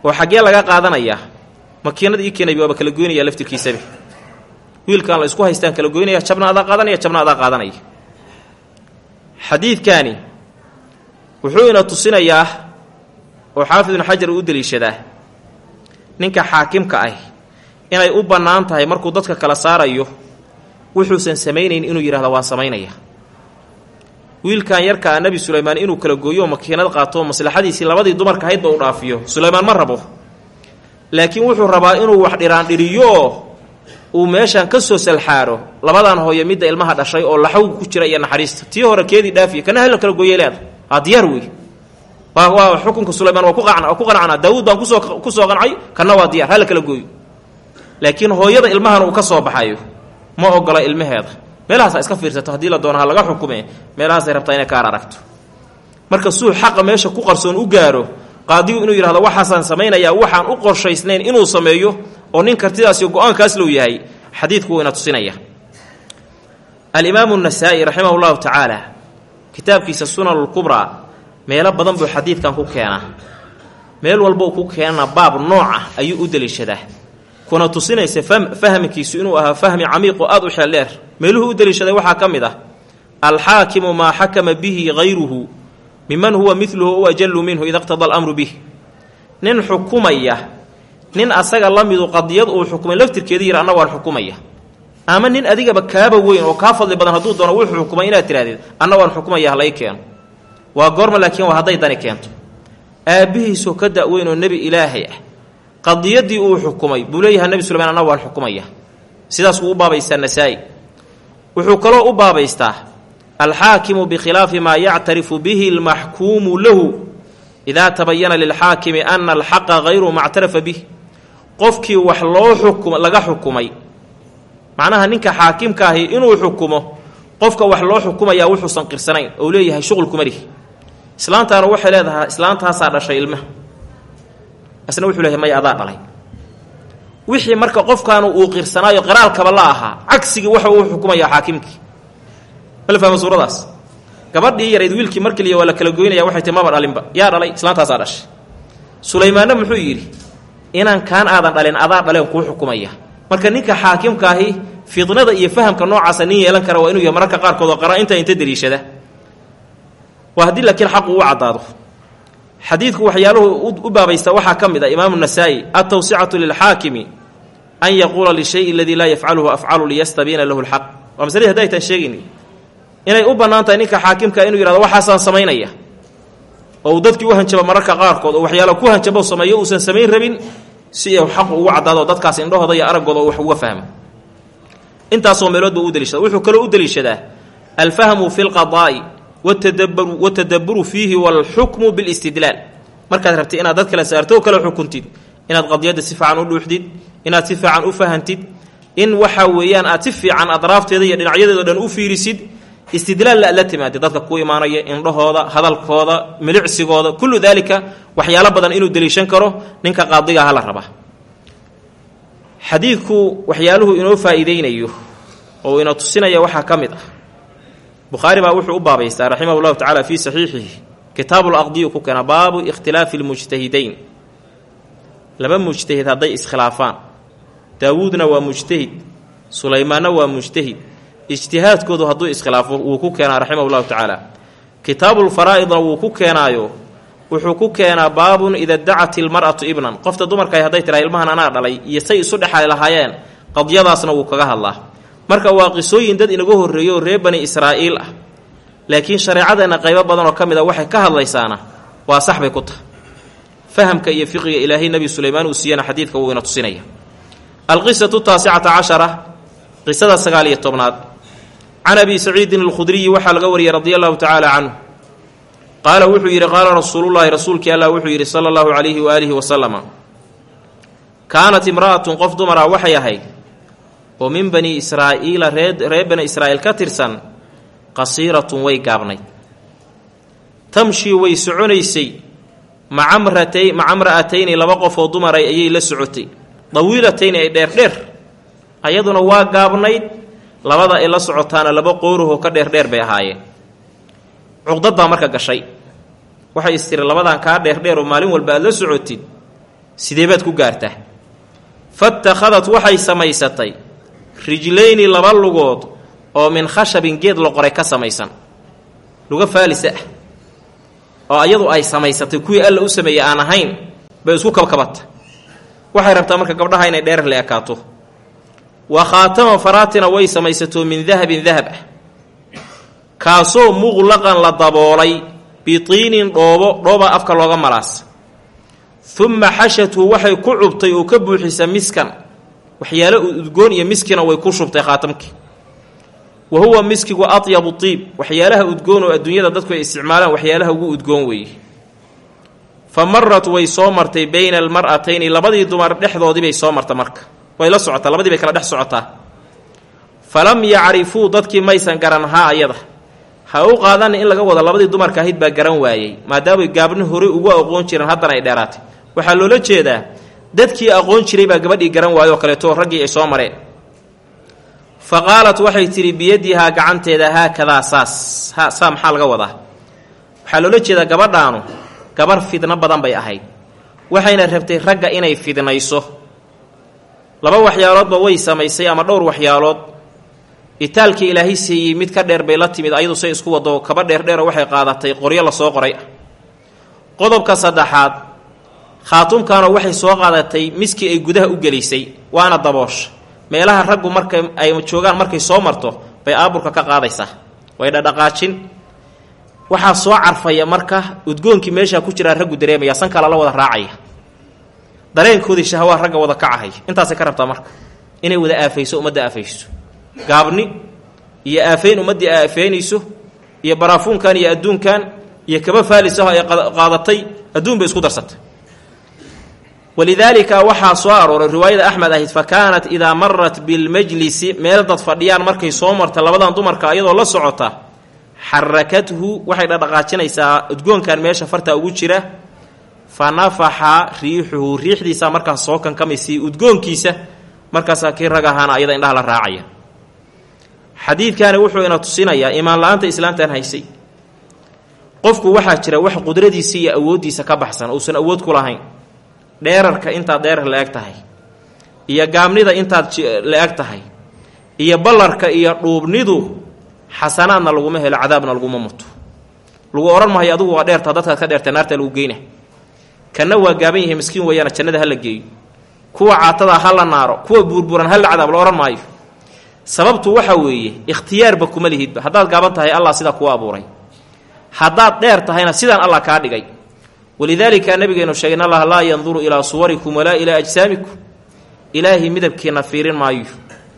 oo xaggee laga qaadanayaa makiinada ii keenay waaba kala goynaya laftirkiisabe wiilkaan la isku haystaan kala goynaya jabna adaa qaadanaya jabna adaa qaadanaya. Xadiidkaani wuxuu ina tusinayaa oo xaafid ibnu xajar u deliishadaa ninka xaakimka ah inay u bannaan tahay markuu dadka kala saarayo wuxuusan samaynayn inuu yidhahdo waan samaynaya. Wiilkan yarkaa nebi sulaymaan inuu kala gooyo makiinad qaato maslaxadiisii labadii dumarka ahaydba u dhaafiyo. Sulaymaan ma rabo. Laakiin wuxuu rabaa inuu wax dhiraandhiriyooo uu meeshan ka soo salxaaro. Labadan hooyo midda ilmaha dhashay oo laxawga ku jira iyo naxariista. Tii hore keedii dhaafiya kana hal kala gooyay leeda aa diyaar wey waa xukunka sulaymaan waa ku qanacnaa. Daawuud baan ku soo ku soo qancay kana waa diyaar hala kala gooyo. Laakiin hooyada ilmahan uu ka soo baxayo ma ogola ilmaheeda. Meelahaas iska fiirsato haddii la doono laga xukume meelahaasay rabtaa inay kaar aragto marka suu xaqa meesha ku qarsoon u gaaro qaadigu inuu yidhahdo waxaasaan samaynayaa waxaan u qorshaysnayn inuu sameeyo oo nin kartidaasiyo go'aankaas low yahay xadiidku wuu ina tusinaya. Alimaamu nasaa'i raximah llahu tacaala kitaabkiisa sunanulkubraa meelo badan buu xadiidkan ku keenaa. Meel walbou ku keenana baab nooca ayuu u deliishadaa kuna tusinaysa fahmkiisu inuu ahaa fahmi camiiqo aada u xeeldheer meeluhu u deliishaday waxaa ka mid ah alxaakimu maa xakama bihi hayruhu miman huwa midluhu u ajallu minhu ida qtada alamru bih. Nin xukumaya nin asaga la midu qadiyad uu xukumay laftirkeeda yir anna waan xukumaya. Ama nin adigaba kaaba weyn oo kaa fadli badan hadduu doono wuxuu xukumay inaad tihahdeed anna waan xukumaya halay keeno. Waa goorma laakiin waa hadday dani keento. Aabbihiisoo ka da-weyn oo nebi ilaahay ah qadiyadii uu xukumay. Buu leeyahay nebi suleymaan anna waan xukumaya. Sidaas wuu u baabaystaa nasaa-i. Wuxuu kaloo u baabaystaa alxaakimu bikhilaafi maa yactarifu bihi almaxkuumu lahu idaa tabayana lilxaakimi ana alxaqa hayru mactarafa bih qofkii wax loo xukum laga xukumay macnaha ninka xaakimka ahi inuu xukumo qofka wax loo xukumayaa wuxuusan qirsanayn ou leeyahay shuqul kuma lihi islaantaana waxay leedahay islaantaasaa dhashay ilmaha isna wuxuu leeyahay maya adaa dhalay. Wixii marka qofkaanu uu qirsanaayo qiraalkaba la ahaa. Cagsigii waxa uu xukumayaa xaakimkii. Mala fahma suuradaas? Gabadhii yarayd wiilkii markaliya waa la kala goynaya waxay tii maba dhalinba yaa dhalay islaantaasaa dhashay. Sulaymaanna muxuu yidhi inaan kaan aadan dhalin adaa dhaleen kuu xukumaya. Marka ninka xaakimkaahi fidnada iyo fahamka noocaasa nin yeelan kara waa inuu yahay mararka qaarkood oo qara inta inta deliishada waa haddii laakiin xaqu u caddaado xadiidku waxyaaluhu u baabaysta waxaa ka mid ah imaamu nasaa'i altawsicatu lilxaakimi an yaquula lishayi aladii laa yafcaluhu afcalu liyastabiina lahu lxaq waa masaladii haddi aytaan sheegayni inay u bannaan tahay ninka xaakimka inuu yihahdo waxaasaan samaynaya oo uu dadkii u hanjaba mararka qaarkood oo waxyaala ku hanjabo sameeyo uusan samayn rabin si uu xaqu ugu caddaado dadkaas indhahooda iyo araggooda wax uga fahmo. Intaasoo meelood buu u deliishada wuxuu kaloo u deliishadaa alfahmu fi lqadaa'i watadabburu fiihi waalxukmu bilistidlaal markaad rabtid inaad dad kala saarto oo kala xukuntid inaad qadiyadda si fiican u dhuuxdid inaad si fiican u fahantid in waxa weeyaan aad si fiican adraafteeda iyo dhinacyadeedo dhan u fiirisid istidlaal la la timaadid dadka ku imaanaya indhahooda hadalkooda milicsigooda kullu daalika waxyaalo badan inuu deliishan karo ninka qaadiga hala rabaa xadiidku waxyaaluhu inoo faa'iideynayo oo ina tusinaya waxaa ka mid ah bukhaari baa wuxuu u baabaystaa raximah llahu tacaala fii saxiixihi. Kitaabul aqdiyu ku keena baabu ikhtilaafi lmujtahidayn laba mujtahid hadday iskhilaafaan daawuudna waa mujtahid sulaymaanna waa mujtahid. Ijtihaadkoodu hadduu iskhilaafo wuu ku keenaa raximah llahu tacaala kitaabulfaraa'idna wuu ku keenaayo wuxuu ku keenaa baabun ida dacat ilmar'atu ibnan. Qofta dumarkaay hadday tiraa ilmahan anaa dhalay iyo say isu dhexali lahaayeen qadyadaasna wuu kaga hadlaa marka waa qisooyin dad inaga horreeyo oo reer bani israa'iil ah. Laakiin shareecadeenna qaybo badan oo ka mid a waxay ka hadlaysaana waa sax bay ku tahay. Fahamka iyo fiqiga ilaahay nebi sulaymaan uu siiyana xadiidka wuu ina tusinaya. Alqisatu taasicata cashara qisada sagaal iyo tobnaad. Can abi saciidin alkhudriyi waxaa laga wariyey radia allahu tacaala canhu. Qaala wuxuu yidhi qaala rasuulullaahi rasuulkii allah wuxuu yidhi sala allahu calayhi waaalihi wasalama kaanat imra'atun qof dumara waxay ahayd oo min bani israa'iila ree reer bani israa'iil ka tirsan qasiiratun way gaabnayd tamshii way soconaysay. Maca mratay maca mra'atayni laba qof oo dumaray ayay la socotay. Dawiilatayni ay dheerdheer. Ayaduna waa gaabnayd. Labada ay la socotaana laba qoorahoo ka dheerdheer bay ahaayeen. Cuqdad marka gashay. Waxay istiri labadan kaa dheerdheer oo maalin walba aad la socotid. Sidee baad ku gaartaa fatakhadat waxay samaysatay rijlayni laba lugood oo min khashabin geed la qoray ka samaysan. Luga faalisa ah. Oo ayadu ay samaysatay kuwii alla u sameeyey aan ahayn bay isku kabkabata waxay rabtaa marka gabdhaha inay dheer la ekaato. Wa khaatama faraatina way samaysato min dahabin dahab ah. Kaasoo muqlaqan la daboolay bitiinin dhoobo dhooba afka looga malaas. Uma xashathu waxay ku cubtay oo ka buuxisa miskan waxyaalo udgoon iyo miskina way ku shubtay khaatamkii. Wa huwa miskigu atyabu tiib. Waxyaalaha udgoon oo adduunyada dadku ay isticmaalaan waxyaalaha ugu udgoon weeye fa marat way soo martay bayna almar'atayni labadii dumar dhexdoodii bay soo marta marka. Way la socotaa labadii bay kala dhex socotaa. Falam yacrifuu dadkii maysan garan haa ayada. Ha u qaadana in laga wado labadii dumarka ahayd baa garan waayey. Maadaamay gaabni horey ugu aqoon jireen haddana ay dheeraatay. Waxaa loola jeedaa dadkii aqoon jiray baa gabadhii garan waayoo kaleeto raggii ay soo mareen. Fa qaalat waxay tidhi biyadihaa gacanteeda haakadaa saas ha saa maxaa laga wadaa? Waxaa loola jeedaa gabadhaanu gabar fidno badan bay ahayd. Waxayna rabtay ragga inay fidnayso. Laba waxyaaloodba way samaysay ama dhowr waxyaalood. Itaalkii ilaahay siiyey mid ka dheer bay la timid ayadu say isku wado kaba dheerdheero waxay qaadatay qoryo la soo qoray. Qodobka saddexaad khaatumkaanoo waxay soo qaadatay miskii ay gudaha u gelisay waana daboosh. Meelaha raggu markay ay joogaan markay soo marto bay aaburka ka qaadaysaa. Way dhadhaqaajin. Waxaa soo carfaya marka udgoonkii meeshaa ku jiraa raggu dareemaya sanka lala wada raacaya. Dareenkoodii shahwaa ragga wada kacahay intaasay ka rabtaa marka inay wada aafayso ummadda aafayso. Gaabni iyo aafayn ummaddii aafeynayso iyo baraafuunkan iyo adduunkan iyo kaba faalisaho ay qaadatay adduun bay isku darsatay walidaalika waxaa soo arooray riwaayada axmed ahayd fa kaanat idaa marat bilmajlisi meel dad fadhiyaan markay soo marta labadan dumarka iyadoo la socota xarakathu waxay dhadhaqaajinaysaa udgoonkan meesha farta ugu jira fa nafaxa riixuhu riixdiisaa markaas soo kankamaysay udgoonkiisa markaasaa kii rag ahaana ayada indhaha la raacaya. Xadiidkani wuxuu ina tusinayaa imaan la'aanta islaamtan haysay. Qofku waxaa jira wax qudradiisa iyo awooddiisa ka baxsan uusan awood ku lahayn dheerarka intaad dheerar la eg tahay iyo gaabnida intaad la eg tahay iyo ballarka iyo dhuubnidu xasanaadna laguma helo cadaabna laguma muto. Lagu odhan mahayo adugu waa dheertaa dadkaad ka dheertay naarta lagu geyna. Kanna waa gaaban yahay miskiin weeyaana jannada ha la geeyo. Kuwa caatadaa ha la naaro kuwa buurburan ha la cadaab la odhan maayo. Sababtu waxa weeye ikhtiyaarba kuma lihidba. Haddaad gaaban tahay allah sidaa kuu abuuray. Haddaad dheer tahayna sidaan allah kaa dhigay walidaalika nabigeenu sheegay in allaha laa yanduru ilaa suwarikum walaa ilaa ajsaamikum. Ilaahay midabkiina fiirin maayo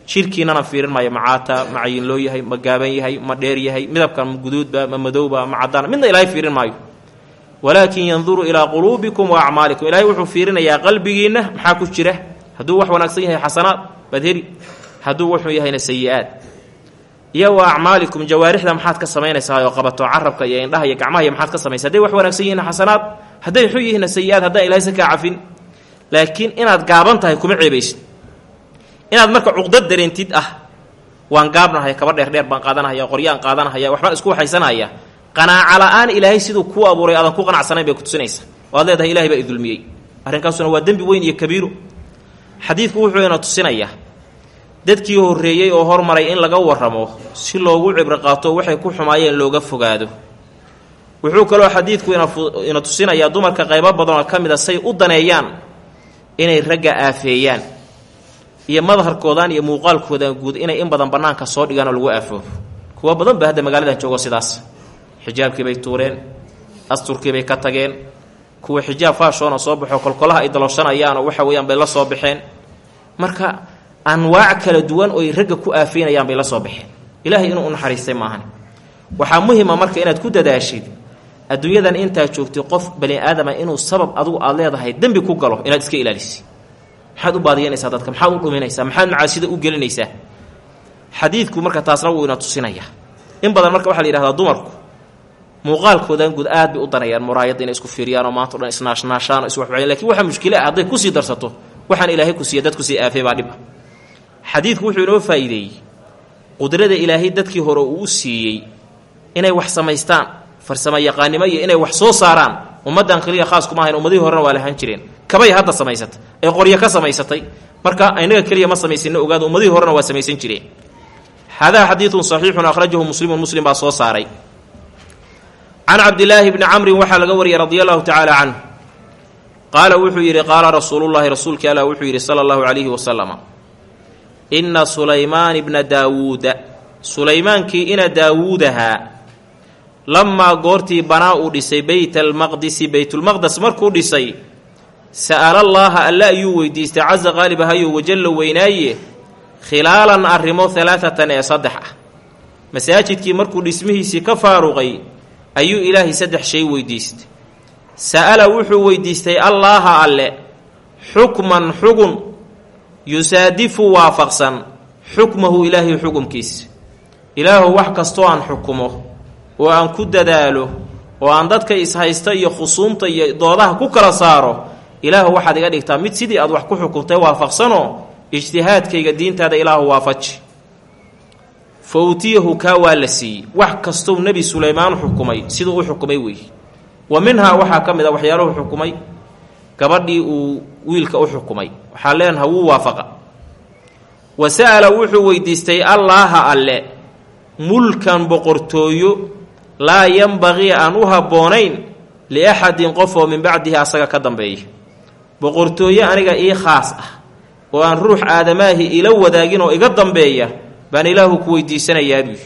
jirhkiinana fiirin maayo. Ma caata ma cayin loo yahay ma gaaban yahay ma dheer yahay. Midabkan ma guduudba ma madowba ma caddaana midna ilaahay fiirin maayo. Walaakin yanduru ilaa quluubikum wa acmaalikum. Ilaahay wuxuu fiirinayaa qalbigiinna. Maxaa ku jira? Hadduu wax wanaagsan yahay xasanaad baad hadduu wuxuu yahayna sayi-aad. Iyo wa acmaalikum jawaarixda maxaad ka samaynaysaa oo qabato carabka iyo indhaha iyo gacmaha iyo maxaad ka samaysa hadday wax wanaagsan yihiin xasanaad hadday xun yihiinna sayi-aad haddaan ilahay sa kaa cafin. Laakiin inaad gaaban tahay kuma ceebaysid. Inaad marka cuqdad dareentid ah waan gaabnahaya kaba dheerdheer baan qaadanahaya qoryaan qaadanahaya waxbaan isku waxaysanaya. Qanaaca la'aan ilaahay siduu kuu abuuray aadan ku qanacsanayn bay kutusinaysa oo ad leedahay ilahay baa idulmiyey arrinkaasuna waa dembi weyn iyo kabiiro xadiidku wuxuu ina tusinayaa dadkii horreeyey oo hormaray in laga warramo si loogu cibro qaato waxay ku xumaayeen looga fogaado wuxuu kaloo xadiidku ina tusinayaa dumarka qaybo badanoo ka mid a say u daneeyaan inay ragga aafeeyaan iyo madharkoodan iyo muuqaalkoodan guud inay in badan bannaanka soo dhigaan lagu aafoobo kuwa badan ba hadda magaaladan joogo sidaas. Xijaabkiibay tuureen asturkiibay ka tageen kuwa xijaab faashoona soo baxo kolkolaha ay dalooshanayaan oo waxa weeyaan bay la soo baxeen. Marka anwaac kala duwan ooy ragga ku aafeynayaan bay la soo baxeen. Ilaahay inuu naxariistay maahan. Waxaa muhima marka inaad ku dadaashid adduunyadan intaad joogtay qof bani aadama inuu sabab adugu aad leedahay dembi ku galo inaad iska ilaalisi maxaad u baadiyanaysaa dadka maxaad u dhuminaysaa maxaad macaasida u gelinaysaa. Xadiidku marka taasna wuu ina tusinaya. In badan marka waxaa la yidhahdaa dumarku muuqaalkoodan guud aad bay u danayaan muraayadda inay isku fiiriyaanoo maanta o dhan isnaashnaashaan o iswaxwayan laakiin waxaa mushkila ah hadday ku sii darsato waxaan ilaahay ku siiya dad ku sii aafey baa dhib xadiidku wuxuu inoo faa'iideeyey qudrada ilaahay dadkii hore uu u siiyey inay wax samaystaan farsamo yaqaanimo iyo inay wax soo saaraan. Ummaddan keliya khaas kuma ahayn ummadihii horena waa lahaan jireen. Kabay hadda samaysatay ee qoryo ka samaysatay. Marka inaga keliya ma samaysino ogaada ummadihii horena waa samaysan jireen. Hadaa xadiidun saxiixun akhrajahu muslimun muslim baa soo saaray. Can cabdilaahi bni camrin waxaa laga wariyay radia allahu tacaala canhu. Qaala wuxuu yidhi qaala rasuulullahi rasuulkii allah wuxuu yidhi sala allahu calayhi wasalama inna sulaymaan bna daawuuda. Sulaymaankii ina daawuudahaa lamaa goortii banaa uu dhisay beyt almaqdisi beytulmaqdes markuu dhisay sa'ala allaaha alle ayuu weydiistay casa qaalibahayo wajalla weynaaye khilaalan arrimo halaaatan ee saddex ah. Masaajidkii markuu dhismihiisii ka faaruqay ayuu ilaahay saddex shay weydiistay. Sa'ala wuxuu weydiistay allaaha alle xukman xugun yusaadifu waafaqsan xukmahu ilaahay xukumkiisa ilaahu wax kastoo aan xukumo oo aan ku dadaalo oo aan dadka ishaysta iyo khusuumta iyo doodaha ku kala saaro ilaahu waxaad iga dhigtaa mid sidii aad wax ku xukuntay waafaqsanoo ijtihaadkayga diintaada ilaahu waafaji fa utiyahu kaa waa la siiyey. Wax kastou nebi sulaymaan xukumay siduu u xukumay weeye wa minhaa waxaa ka mid a waxyaaluhu xukumay. Gabadhii uu wiilka u xukumay. Waxaa leenaha wuu waafaqa. Wa sa'ala wuxuu weydiistay allaaha alle mulkan boqortooyo laa yanbaqii aan u habboonayn liaxadin qof oo min bacdihi asaga ka dambeeya. Boqortooyo aniga ii khaas ah oo aan ruux aadamaahi ila wadaagin oo iga dambeeya baan ilaahu ku weydiisanayaabuu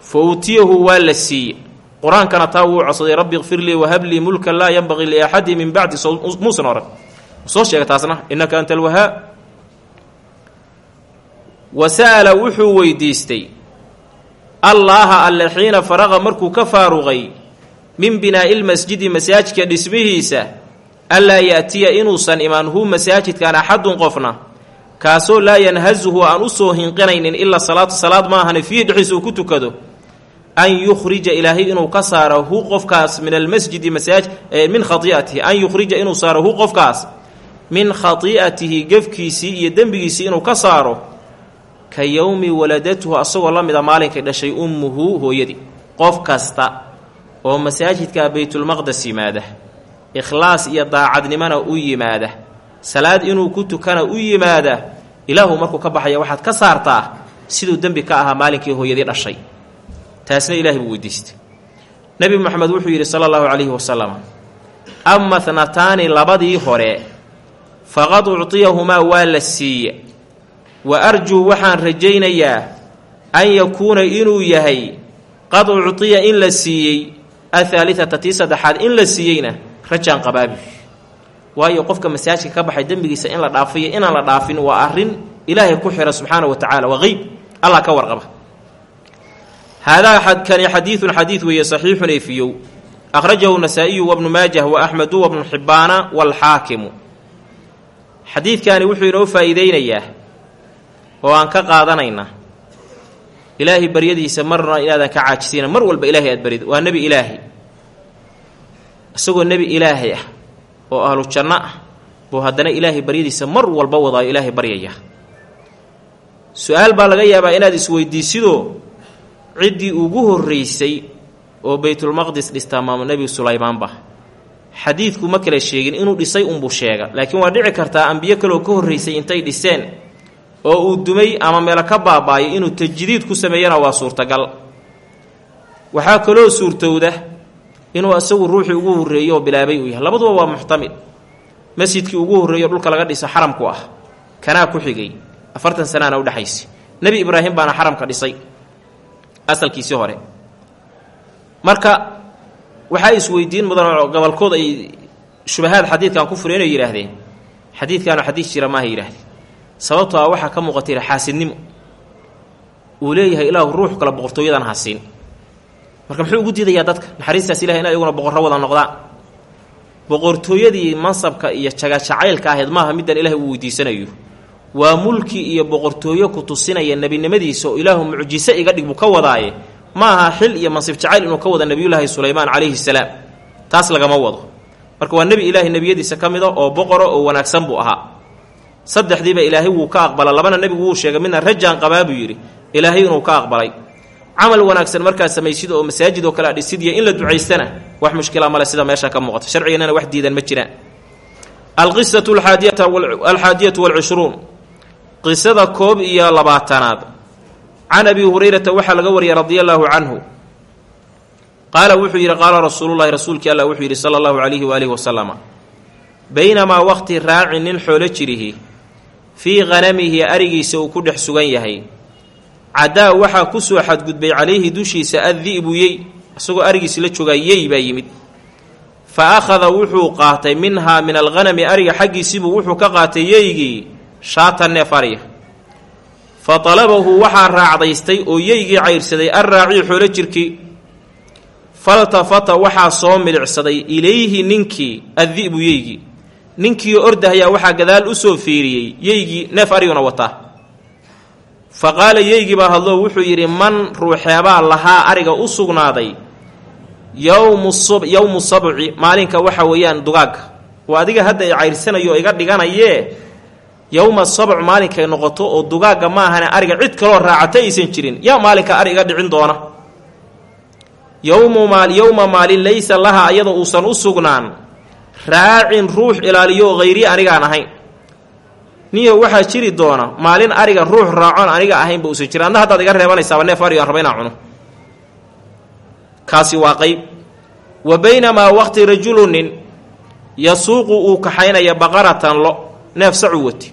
fa uutiyahu waa la siiye qur'aankana taa wuu codsaday rabbi ikfir lii wahab lii mulkan laa yanbaqii liaxadin min bacdi muusan oran. Soo sheega taasna innaka anta alwahaab wa sa'ala wuxuu weydiistay allaaha alle xiina faraqa markuu ka faaruqay min binaa'i lmasjidi masaajidka dhismihiisa allaa ya'tiya inuusan imaan hu masaajidkan axadun qofna kaasoo laa yanhazuhu aan u soo hinqinaynin ilaa salaatu salaad maahane fiihi dhexdiisa uu ku tukado an yukhrija ilaahay inuu ka saaro hu qofkaas min almasjidi masaaj min khai'atihi an yukhrija inuu saaro hu qofkaas min khati'atihi gefkiisii iyo dembigiisii inuu ka saaro ka yowmi waladatuhu asagoo la mida maalinkay dhashay ummuhu hooyadii. Qof kasta oo masaajidka baytulmaqdes yimaada ikhlaas iyo daacadnimona u yimaada salaad inuu ku tukana u yimaada ilaahu markuu ka baxaya waxaad ka saartaa siduu dembi ka ahaa maalinkii hooyadii dhashay. Taasna ilahay buu weydiistay. Nebi moxamed wuxuu yidhi sala allahu calayhi wasalam ama tnataani labadii hore faqad uctiyahumaa waa la siiye wa arjuu waxaan rajaynayaa an yakuuna inuu yahay qad uctiya in la siiyey athaalithata tii saddexaad in la siiyeyna rajaan qabaabi. Waayo qofka masaajidka ka baxay dembigiisa in la dhaafiyo inaan la dhaafin waa arrin ilaahay ku xira subxaana wa tacala waa qeyb allah ka warqaba. Haadaa kani xadiidun xadiid weeye saxiixun eefiyow akhrajahu nasaa'iyu wabnu maajah wa axmedu wabnu xibbaana waalxaakimu xadiidkani wuxuu inoo faa'iideynayaa oo aan ka qaadanayna. Ilaahay baryadiisa marna inaadan ka caajisiina mar walba ilaahay aad barid waa nebi ilaahay. Isagoo nebi ilaahay ah oo ahlu janno ah buu haddana ilaahay baryadiisa mar walba wadaayo ilaahay baryaya. Su'aal baa laga yaabaa inaad isweydiisidoo ciddii ugu horreysay oo baytulmaqdis dhistaa maam nebi sulaymaanba xadiidku ma kala sheegin inuu dhisay unbuu sheega laakiin waa dhici kartaa ambiyo kaleoo ka horreysay intay dhiseen oo uu dumay ama meelo ka baabaayo inuu tajdiid ku sameeyana waa suurtagal. Waxaa kaloo suurtowda inuu isagu ruuxii ugu horreeyey oo bilaabay uu yahay. Labaduba waa muxtamil masjidkii ugu horreeyo dhulka laga dhiso xaramku ah. Kanaa ku xigay. Afartan sanaana udhexaysa nebi ibraahim baana xaramka dhisay. Asalkiisii hore. Marka waxaa isweydiin mudan oo gobolkood ay shubahaad xadiidkan ku fureen oo yidhaahdeen. Xadiidkaanu xadiis jira maaha yidhaahdeen sababtoo ah waxaa ka muuqatay xaasidnimo uu leeyahay ilaahu ruux kale boqortooyadan hasiin marka muxuu ugu diidayaa dadka? Naxariistaas ilahay in ayaguna boqorro wada noqdaan boqortooyadii mansabka iyo jagajacaylka ahayd maaha middan ilahay uu weydiisanayo. Waa mulki iyo boqortooyo ku tusinaya nebinimadiisa oo ilaahu mucjise iga dhig buu ka wadaaye. Ma aha xil iyo mansib jacayl inuu ka wada nebiyullaahi sulaymaan calayhi salaam. Taas lagama wado. Marka waa nebi ilaahay nebiyadiisa ka mida oo boqoro oo wanaagsan buu ahaa saddexdiiba ilaahay wuu ka aqbala labana nebigu wuu sheegay midna rajaan qabaa buu yidhi. Ilaahay inuu ka aqbalay. Camal wanaagsan markaad samaysid oo masaajid oo kale dhisid iyo in la ducaystana wax mushkila male sida meesha ka muuqato. Sharciganana wax diidan ma jiraan. Alqisatu alxaadiyatu walcishruun qisada koob iyo labaatanaad. Can abi hurayrata waxaa laga wariyay radia allaahu canhu. Qaala wuxuu yidhi qaala rasuululahi rasuulkii allah wuxuu yidhi sala allahu calayhi waalihi wasalama baynamaa waqti raaci nin xoolo jirihi fii hanamihi arigiisa uu ku dhex sugan yahay. Caddaa waxaa ku soo xadgudbay calayhi dushiisa addi'bu yey isagoo arigiisi la joogaa yey baa yimid. Fa akhada wuxuu qaatay minhaa min alghanami ariga xaggiisibuu wuxuu ka qaatay yeygii shaata neef fa talabahu waxaa raacdaystay oo yeygii cayrsaday arraacii xoolo jirkii faltafata waxaa soo milicsaday ilayhi ninkii addi'bu yeygii ninkii ordahayaa waxaa gadaal u soo fiiriyey yeygii neef ariguna wataa fa qaala yeygii baa hadloo wuxuu yidhi man ruuxeebaa lahaa ariga u sugnaaday yowmu sabci maalinka waxa weeyaan dugaagga waa adiga hadda i cayrsanayo iga dhiganayee? Yowma sabc maalinkay noqoto oo dugaagga ma ahane ariga cid kaloo raacata aysan jirin. Yaa maalinka ari iga dhicin doona. Yowma maalin laysa laha ayadoo uusan u sugnaan raacin ruux ilaaliyo hayri anigaan ahayn. Niyo waxaa jiri doona maalin ariga ruux raacon aniga ahaynba uusan jirin adna haddaad iga reebanaysaaba neef arigaan raba inaan cuno. Kaasi waa qayb. Wa baynamaa waqti rajulunin yasuuqu uu kaxaynaya baqaratan lo neef sacu wati.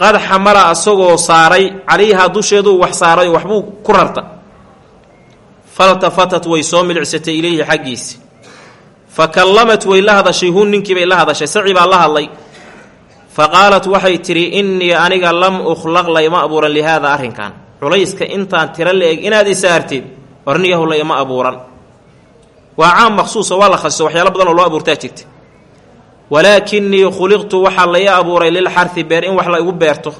Qad xamala asagoo saaray calayhaa dusheeduu wax saaray waxbuu ku rarta. Faltafatat way soo milicsatay ilayhi xaggiisi fa kallamat way la hadashay hun ninkii bay la hadashay saci baa la hadlay fa qaalat waxay tidhi innii aniga lam ukhlaq layma abuuran lihaada arrinkan culayska intaan tiro la eg inaad isaartid orniyahu layma abuuran waa caam maqsuusa waa la khasiso waxyaalo badan oo loo abuurtaa jirta walaakinii khuliqtu waxaa lai abuuray lilxarhi beer in wax la igu beerto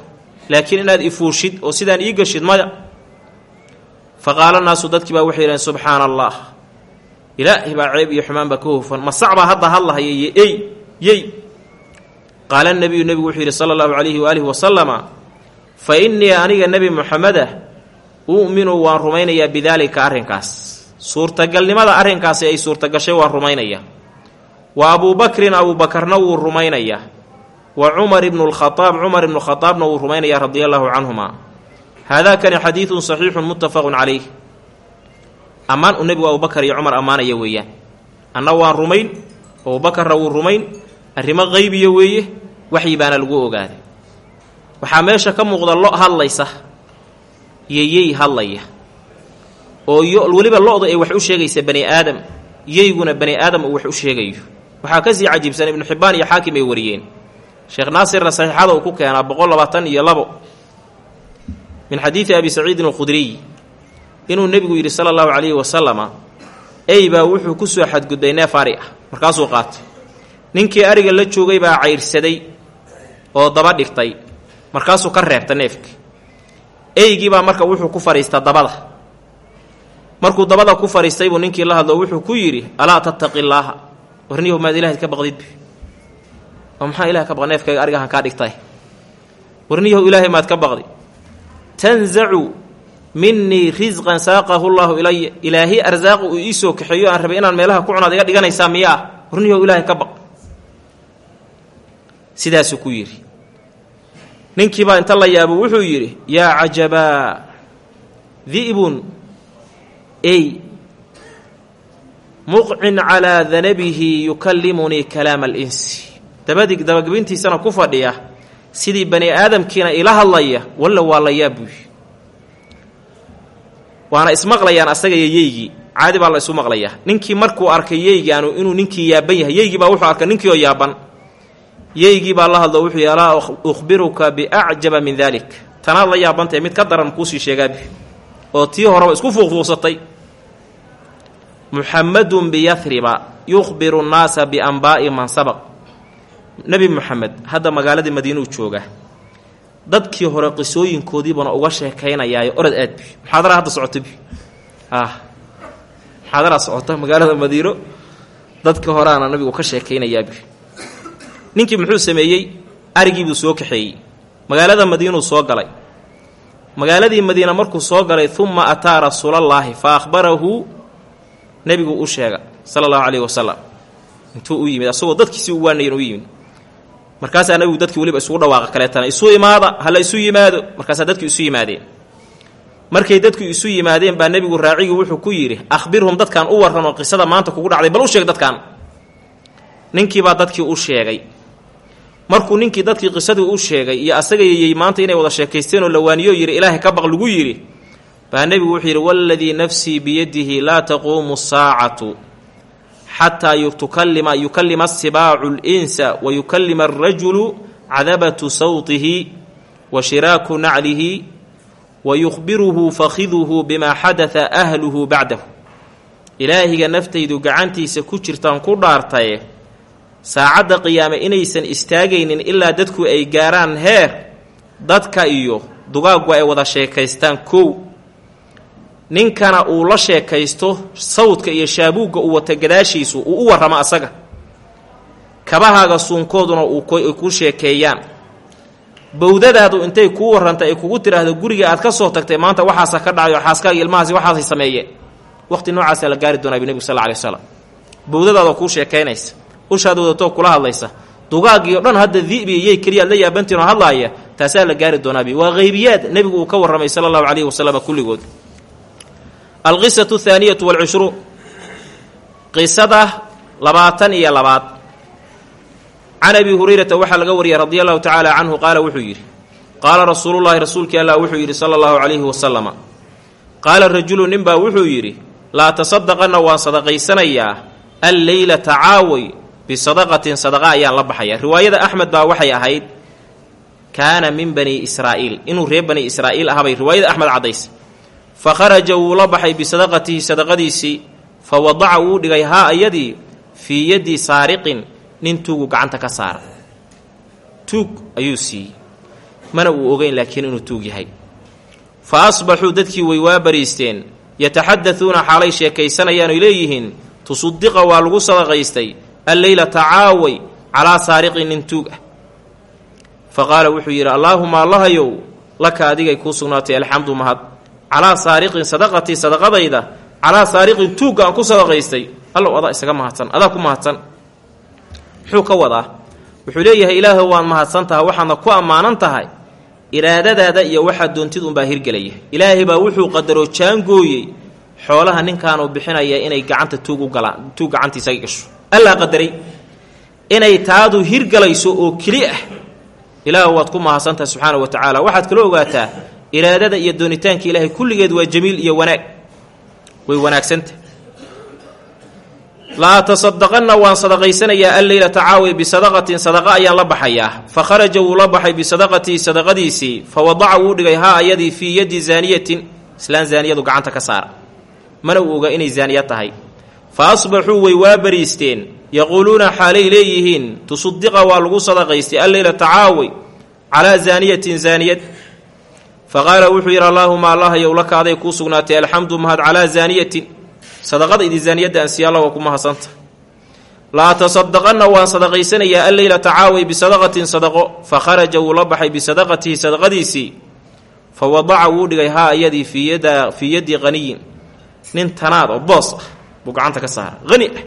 laakiin inaad ifuushid oo sidaan ii gashid maya fa qaala naasu dadkii waxay yidhaheen subxaana allah ilaahi baa ceeb iyo xumaan baa ka hufan. Ma sacbaa hadda hadlahaya yo ey yey qaala nebiyu nebigu wuxuu yidhi sala allahu calayhi waalihi wasalama fa innii aniga nebi muxamedah u'minu waan rumaynayaa bidaalika arrinkaas. Suurtagalnimada arrinkaasi ay suurtagashay waan rumaynayaa wa abuubakrin abuubakarna wuu rumaynayaa wa cumar ibnu lkhadaab cumar ibnu khadaabna wuu rumaynayaa radia allaahu canhumaa haadaakani xadiidun saxiixun muttafaqun calayh ammaan uu nebigu abubakar iyo cumar ammaanaya weeyaan. Anna waan rumayn abuubakarna wuu rumayn arrimo qaybiya weeye waxyi baana lagu ogaaday waxaa meesha ka muuqda lo hadlaysa iyo yey hadlaya. Oo yo weliba lo-du ay wax u sheegaysa bani aadam yeyguna bani aadam uu wax u sheegayo. Waxaa ka sii cajiibsan ibnu xibbaan iyo xaakim ay wariyeen. Sheekh naasirna saxiixada uu ku keenaa boqol labaatan iyo labo min xadiidi abi saciidin alkhudriy inuu nebigu yidhi sala allahu calayhi wasalama ey baa wuxuu ku soo xadgudbay neef ari ah. Markaasuu qaatay. Ninkii ariga la joogay baa cayrsaday oo daba dhigtay. Markaasuu ka reebta neefki eygii baa marka wuxuu ku fadhiistaa dabada. Markuu dabada ku fadhiistay buu ninkii la hadlo wuxuu ku yidhi alaa tattaqi llaaha warniyahu maad ilahayd ka baqdidbi oo maxaa ilahay ka baq neefkayga arigahan kaa dhigtay. Warniyahu ilaahay maad ka baqdi tanzacu minii risqan saaqahu llaahu ilaya ilaahi arsaaq uu ii soo kaxeeyo aan rabay inaan meelaha ku cunaad iga dhiganaysaa miyaa? Warniyahu ilaahay ka baq. Sidaasuu ku yidhi. Ninkiibaa inta la yaabo wuxuu yidhi yaa cajabaa di'bun ey muqcin calaa danabihi yukallimunii kalaama alinsi. Dabadig dabagabintiisana ku fadhiya. Sidii bani aadamkiina ila hadlaya walla waa la yaabuy waana ismaqlayaan asaga iyo yeygii. Caadi baa la isu maqlayaa ninkii markuu arkay yeygaanu inuu ninkii yaaban yahay yeygii baa wuxuu arkay ninkii oo yaaban yeygii baa la hadlo wuxuu yidhi alaa ukhbiruka biacjaba min dalik tanaad la yaabantahe mid ka daran kuusii sheegaabi oo tii horeba isku fuuqfuuqsatay muxamadun biyahriba yukhbiru nnaasa bianbaa'i man sabaq. Nebi moxamed hadda magaaladii madiinuu jooga dadkii hore qisooyinkoodiibana uga sheekaynayaayo orad aadbi muxaadara hadda socotabi ah. Muxaadaraa socota magaalada madiino dadkii horeana nabigu ka sheekaynayaabi ninkii muxuu sameeyey? Arigiibuu soo kaxeeyey. Magaalada madiinuu soo galay. Magaaladii madiina markuu soo galay uma ataa rasuulallaahi fa akhbarahu nebigu u sheega sala allahu calayhi wasalam intuu u yimid asagoo dadkiisii u waanayen u yimid markaasaa nebigu dadkii weliba isugu dhawaaqa kaleetana isu imaada hala isu yimaado markaasaa dadkii isu yimaadeen. Markay dadku isu yimaadeen baa nebigu raacigii wuxuu ku yidhi akhbirhum dadkan u warran oo qisada maanta kugu dhacday bal u sheeg dadkan ninkiibaa dadkii u sheegay. Markuu ninkii dadkii qisadii u sheegay iyo asaga yeyey maanta inay wada sheekaysteen oo lawaaniyo yidhi ilaahay ka baq lagu yidhi baa nebigu wuxuu yidhi waaladii nafsii biyadihi laa taquumu asaacatu xataa tukallima yukallima asibaacu linsa wa yukallima alrajulu cadabatu sawtihi wa shiraaku naclihi wa yukhbiruhu fakhiduhu bimaa xadata ahluhu bacdahu ilaahiga naftaydu gacantiisa ku jirtaan ku dhaartaye saacadda qiyaame inaysan istaagaynin ilaa dadku ay gaaraan heer dadka iyo dugaaggu ay wada sheekaystaan kow ninkana uu la sheekaysto sawdka iyo shaabuugga uu wata gadaashiisu uu u warramo asaga. Kabahaaga suunkooduna uu ku sheekeeyaan. Bowdadaadu intay kuu warranta ay kugu tiraahdo guriga aad ka soo tagtay maanta waxaasa ka dhacayo xaaskaaga ilmahaasi waxaasay sameeyeen. Waqti noocaasa la gaari doonaa bi nebigu sal alay waslam bowdadaadoo kuu sheekaynaysa ushaad wadatoo kula hadlaysa. Dugaagii o dhan hadda dibi iyay keliya ad la yaabantiin oo hadlaaya taasaa la gaari doonaabi waa haybiyaad nebigu uu ka warramay sala allahu calayhi wasalam kulligood alqisatu athaaniyatu walcushruun qisada labaatan iyo labaad. Can abi hurayrata waxaa laga wariyay radia allahu tacaala canhu qaala wuxuu yidhi qaala rasuulullaahi rasuulkii allah wuxuu yidhi sala allahu calayhi wasalama qaala rajulu ninbaa wuxuu yidhi laa tasadaqanna waan sadaqaysanayaa alleylata caaway bisadaqatin sadaqa ayaan la baxaya riwaayada axmed baa waxay ahayd kaana min bani israa'iil inuu reer bani israa'iil ahabay riwaayada axmed caddays fa kharaja wuu la baxay bisadaqatihi sadaqadiisii fa wadaca wuu dhigay haa ayadii fii yaddi saariqin nin tuugu gacanta ka saara. Tuug ayuu siiyey mana uu ogeyn laakiin inuu tuug yahay. Fa asbaxuu dadkii way waa bariisteen yataxadatuuna xaalay sheekaysanayaan oy leeyihiin tusudiqa waa lagu sadaqaystay alleylata caaway calaa saariqin nin tuug ah. Fa qaala wuxuu yidhi allaahuma allahayow laka adigay kuu sugnaatay alxamdu mahad calaa saariqin sadaqatii sadaqadayda. Calaa saariqin tuugga aan ku sadaqaystay. Allow adaa isaga mahadsan adaa ku mahadsan. Muxuu ka wadaa wuxuu leeyahay ilaahow waad mahadsan tahay waxaadna ku ammaanan tahay iraadadaada iyo waxaad doontid unbaa hirgelaya ilaahay baa wuxuu qadaroo jaangooyey xoolaha ninkaanuu bixinaya inay gacanta tuug u galaan tuug gasho. Allaa qadaray inay taadu hirgalayso oo keli ah. Ilaahu waad ku mahadsantahay subxaana wa tacaala. Waxaad kala ogaataa iraadada iyo doonitaanka ilaahay kulligeed waa jamiil iyo wanaag. Way wanaagsantah laa tasadaqanna waan sadaqaysanayaa alleylata caawi bisadaqatin sadaqa ayaan la baxayaa fa kharaja wuu la baxay bisadaqatihi sadaqadiisii. Fa wadaca wuu dhigay haa ayadii fii yaddi zaaniyatin islaan zaaniyadu gacanta ka saara. Mana uu inay zaaniya tahay. Fa asbaxuu way waa bariisteen. Yaquuluuna xaalay leeyihiin tusudiqa waa lagu sadaqaystay alleylata caawi calaa zaaniyatin zaaniyad fa qaala wuxuu yidhi allaahuma allahayow laka aday kuu sugnaatay alxamdu mahad calaa zaaniyatin sadaqada idi zaaniyadda ansiya alla waa ku mahadsanta laa tasadaqanna waan sadaqaysanayaa alleylata caaway bisadaqatin sadaqo fa kharaja wuu la baxay bisadaqatihi sadaqadiisii fa wadaca wuu dhigay haa iyadii fii yaddi qaniyin nin tanaad oo boos ah buu gacanta ka saara hani ah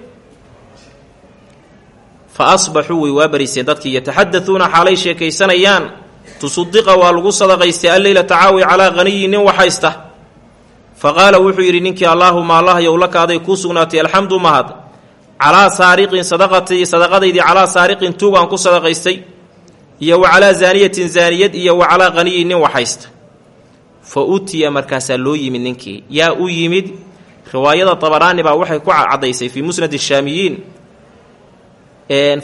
fa asbaxuu way waa bariiseen dadkii yataxadatuuna xaalay sheekaysanayaan tusudiqa waa lagu sadaqaystay alleylata caawi calaa qaniyin nin waxaysta fa qaala wuxuu yidhi ninkii allaahuma allahyow laka aday kuu sugnaatay alxamdu mahad calaa saariqin sadaqatii sadaqadaydii calaa saariqin tuug aan ku sadaqaystay. Iyo wa calaa zaaniyatin zaaniyad iyo wa calaa qaniyin nin waxaysta fa utiya markaasaa loo yimid ninkii. Yaa u yimid riwaayada dabaraani baa waxay ku caddaysay fii musnad shaamiyiin.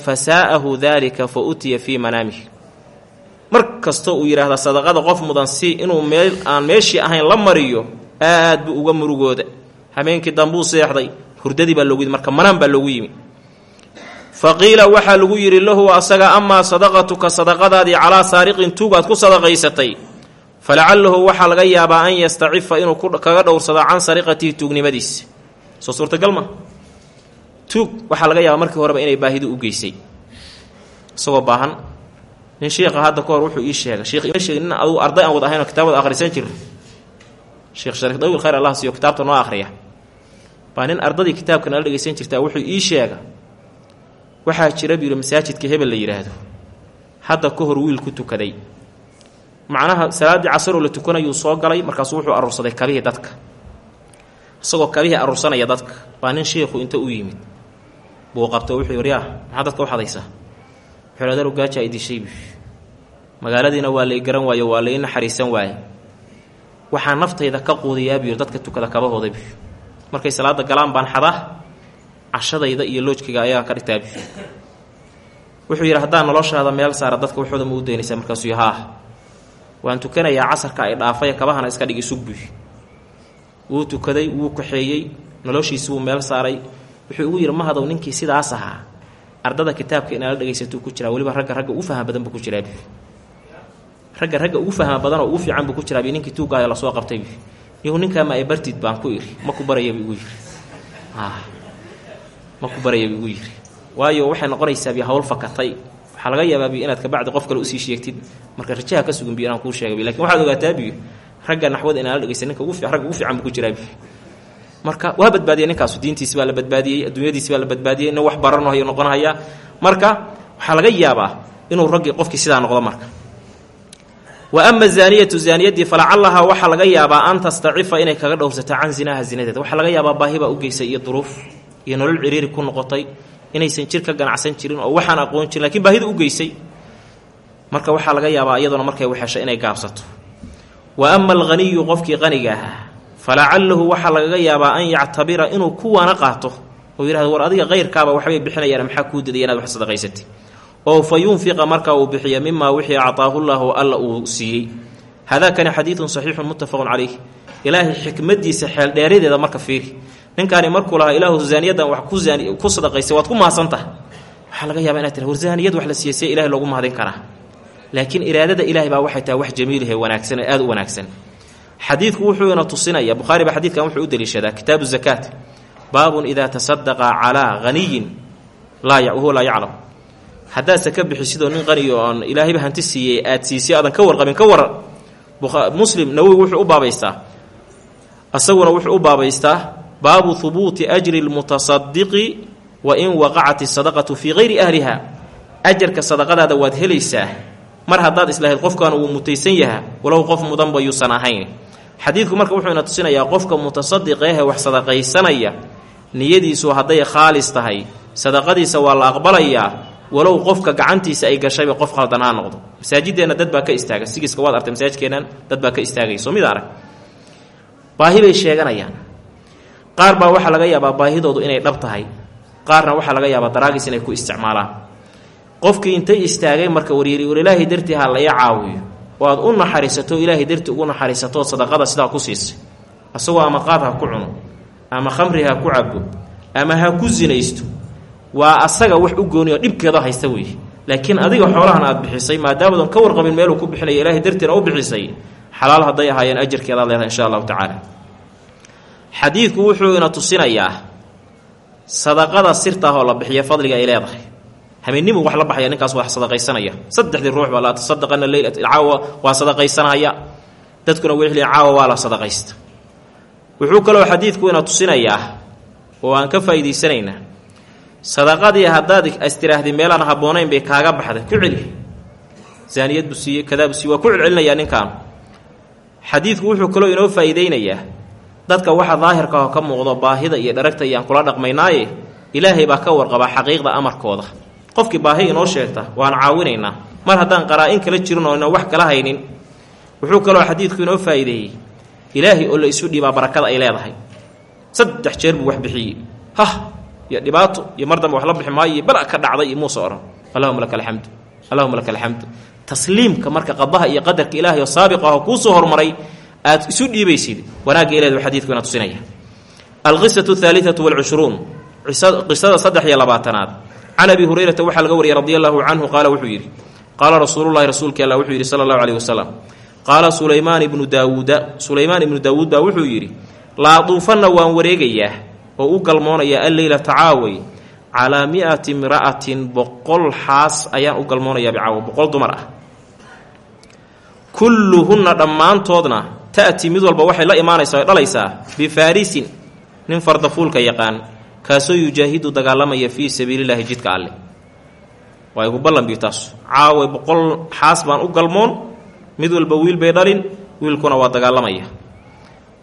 Fa saa'ahu daalika fa utiya fii manaamihi mar kastoo uu yidhaahda sadaqada qof mudan si inuu meel aan meeshii ahayn la mariyo aad buu uga murugooda habeenkii dambuu seexday hurdadii baa loogu yimi marka manaan baa loogu yimi fa qiila waxaa lagu yidhi lahu asaga amaa sadaqatuka sadaqadaadii calaa saariqin tuugaad ku sadaqaysatay falacalahu waxaa laga yaabaa an yastacifa inuu kaga dhowrsado can sariqatihi tuugnimadiisa soo suurtagal ma? Tuug waxaa laga yaabaa markii horeba inay baahidu u geysay. Isagoo baahan nin sheikha hadda ka hor wuxuu ii sheegay. Sheekh nin adugu arday aan wad ahaynoo kitaabada akhrisan jira sheekh shariif dawil khayr allah siiyo kitaabta noo akhriya. Baa nin ardadii kitaabka nala dhegaysan jirtaa wuxuu ii sheega waxaa jira buu yidhi masaajidka hebel la yidhaahdo hadda ka hor wiil ku tukaday. Macnaha salaaddii casaroo la tukanayuu soo galay markaasuu wuxuu aruursaday kabihii dadka. Isagoo kabihii aruursanaya dadka. Baa nin sheikhu inta u yimid. Buu qabto wuxuu yidhi maxaa dadka u xadaysaa wuxuu adeer gaajaa idishay magaaladiina waa lay garan waaye waa lay naxariisan waaye. Waxaa naftayda ka quudiyaa buu dadka tukada kabahooda biyo markay salaada galaan baan xadaa cashadayda iyo loojkayga ayaan ka dhigtaa biyo wuxuu yidhi haddaan noloshaada meel saara dadka waxooda ma u daynaysaa markaasuu haa waan tukanayaa casarka ay dhaafay kabahana iska dhigi sugbuy wuu tukaday wuu kaxeeyey noloshiisi wuu meel saaray. Wuxuu ugu yidhi mahadow ninkii sidaas ahaa ardada kitaabka inaala dhegaysatuu ku jiraa weliba ragga ragga ugu fahma badan buu ku jiraa ragga ragga ugu fahma badan oo ugu fiican buu ku jiraa bi ninkii tuugaayo la soo qabtay. Nihu ninkaama ay bartid baan ku iri ma ku barayaba igu yiri ma ku barayaba igu yiri waayo waxay noqonaysaa bi hawl fakatay. Waxaa laga yaabaa biyo inaad kabacdi qof kale u sii sheegtid. Marka rajaha ka sugan biyo inaan kuu sheega laakiin waxaad ogaataa biyo ragga naxwada inaan la dhegeysan ninka ragga ugu fiican buu ku jiraa biyo marka waa badbaadiyay ninkaasu diintiisi baa la badbaadiyey adduunyadiisi baa la badbaadiyey nin wax baranayo noqonhaya marka waxaa laga yaabaa inuu raggii qofkii sidaa noqdo marka. Wa ama zaaniyatu zaaniyaddii falacallahaa waxaa laga yaabaa an tastacifa inay kaga dhowrsato can zinaha zinadeeda waxaa laga yaabaa baahi baa u geysay iyo duruuf iyo nolol ciriiri ku noqotay. Inaysan jir ganacsan jirin oo waxaan aqoon jirin lakiin baahida u geysay. Marka waxaa laga yaabaa iyaduna markay waxesho inay gaabsato. Wa ama alghaniyu qofkii qaniga ahaa falacalahu waxaa lagaga yaabaa an yactabira inuu kuwaana qaato. Oo yihahdo war adiga kayrkaaba waxbay bixinayaan maxaa kuu didaya inaad wax sadaqaysatay oo fa yunfiqa marka uu bixiya mimaa wixii actaahu llahu alla uu siiyey. Haadaakani xadiidun saxiixun muttafaqun calayh. Ilaahay xikmadiisa xeeldheeradeeda marka fiiri. Ninkaani markuu lahaa ilaahu zaaniyadan wax ku sadaqaysay waad ku mahadsantaha waxaa laga yaabaa inad tira war zaaniyad wax la siiyey see ilahay loogu mahadin karaa. Laakiin iraadada ilahay baa waxay tahay wax jamiilihe wanaagsan aada u wanaagsan xadiidku wuxuu ina tusinaya bukhaari baa xadiidkan wuxuu u deliishadaa kitaabu zakaat baabun idaa tasadaqa calaa haniyin laa wahuwa laa yaclam. Haddaad saka bixi sidoo nin qaniyo oon ilaahayba hanti siiyey aad siisay aadan ka warqabin ka waran muslim nawowi wuxuu u baabaystaa isaguna wuxuu u baabaystaa baabu hubuuti ajri lmutasadiqi wa in waqacat isadaqatu fii hayri ahliha. Ajarka sadaqadaada waad helaysaa mar haddaad islahayd qofkan uu mutaysan yaha walow qof mudanba yuusan ahayn xadiidku marka wuxuu ina tusinayaa qofka mutasadiqeehe wax sadaqaysanaya niyadiisu hadday khaalis tahay sadaqadiisa waa la aqbalayaa walow qofka gacantiisa ay gashayba qof khaldan ha noqdo. Masaajideenna dad baa ka istaaga. Sigiska waad artay masaajidkeennan dad baa ka istaagay. Soo mid arag. Baahi bay sheeganayaan. Qaar baa waxaa laga yaabaa baahidoodu inay dhab tahay. Qaarna waxaa laga yaabaa daraagis inay ku isticmaalaan. Qofkii intay istaagay marka waryiri war ilaahay dartii ha la ii caawiyo oo u naxariisato ilaahay dartii ugu naxariisatoo sadaqada sidaa ku siisay. Asagoo ama qaad ha ku cuno ama khamri ha ku cabo ama ha ku sinaysto waa asaga wax u gooni oo dhibkeeda haysta weeye laakiin adiga xoolahan aad bixisay maadaamadan ka warqabin meeluu ku bixinaya ilaahay dartiina u bixisay xalaal hadday ahaayeen ajarkeedaad leedahay insha allahu tacaala. Xadiidku wuxuu ina tusinayaa sadaqada sirtaah oo la bixiya fadliga ay leedahay habeenimu wax la baxaya ninkaas wax sadaqaysanaya. Saddexdii ruux baa laa tasadaqana leylat caawa waa sadaqaysanaya. Dadkuna wixli caawa waa la sadaqaysta. Wuxuu kaloo xadiidku ina tusinayaa oo aan ka faa'iidaysanaynaa sadaqadii haddaad istiraahdi meelaan habboonayn bay kaaga baxday ku celi. Zaaniyad buu siiye kadaa buu waa ku celcelinayaa ninkaan xadiidku wuxuu kaloo inoo faa'iideynayaa dadka waxa daahirka oo ka muuqdo baahida iyo dharagta iyaan kula dhaqmaynaaye ilaahay baa ka warqabaa xaqiiqda amarkooda qofkii baahi inoo sheegta waan caawinaynaa. Mar haddaan qaraa-in kala jirin oo wax kala haynin wuxuu kaloo xadiidku inoo faa'iideeyey. Ilaahay oo la isu dhiibaa barakada ay leedahay. Saddex jeer buu wax bixiyey. Hah iyo dhibaato iyo mar dambe wax la bixi maayo iyo bala ka dhacday iyo muuse odhan allahuma laka alxamdu allahuma laka alxamdu tasliimka marka qadaha iyo qadarka ilaahay oo saabiq ah oo kuu soo hormaray aad isu dhiibaysid. Wanaagga ilahed xadiidku ina tusinaya. Alqisatu ahaaliatu walcushruun qisada saddex iyo labaatanaad can abi hurayrata waxaa laga wariyay radi allahu canhu qaala wuxuu yidhi qaala rasuululahi rasuulkii alla wuxuu yidhi sala allahu aleyh wasalam qaala sulaymaan ibnu daawuuda sulaymaan ibnu daawuud baa wuxuu yidhi laaduufanna waan wareegayaa oo u galmoonayaa alleylata caaway calaa mi-ati imra'atin boqol xaas ayaan u galmoonayaa bicaawo boqol dumar ah kulluhunna dhammaantoodna ta'ti mid walba waxay la imaanaysaa o dhalaysaa bifaarisin nin fardafuulka yaqaan kaasoo yujaahidu dagaalamaya fii sabiilillaahi jidka alle. Waa igu ballanbiyo taas. Caaway boqol xaas baan u galmoon mid walba wiil bay dhalin wiilkuna waa dagaalamaya.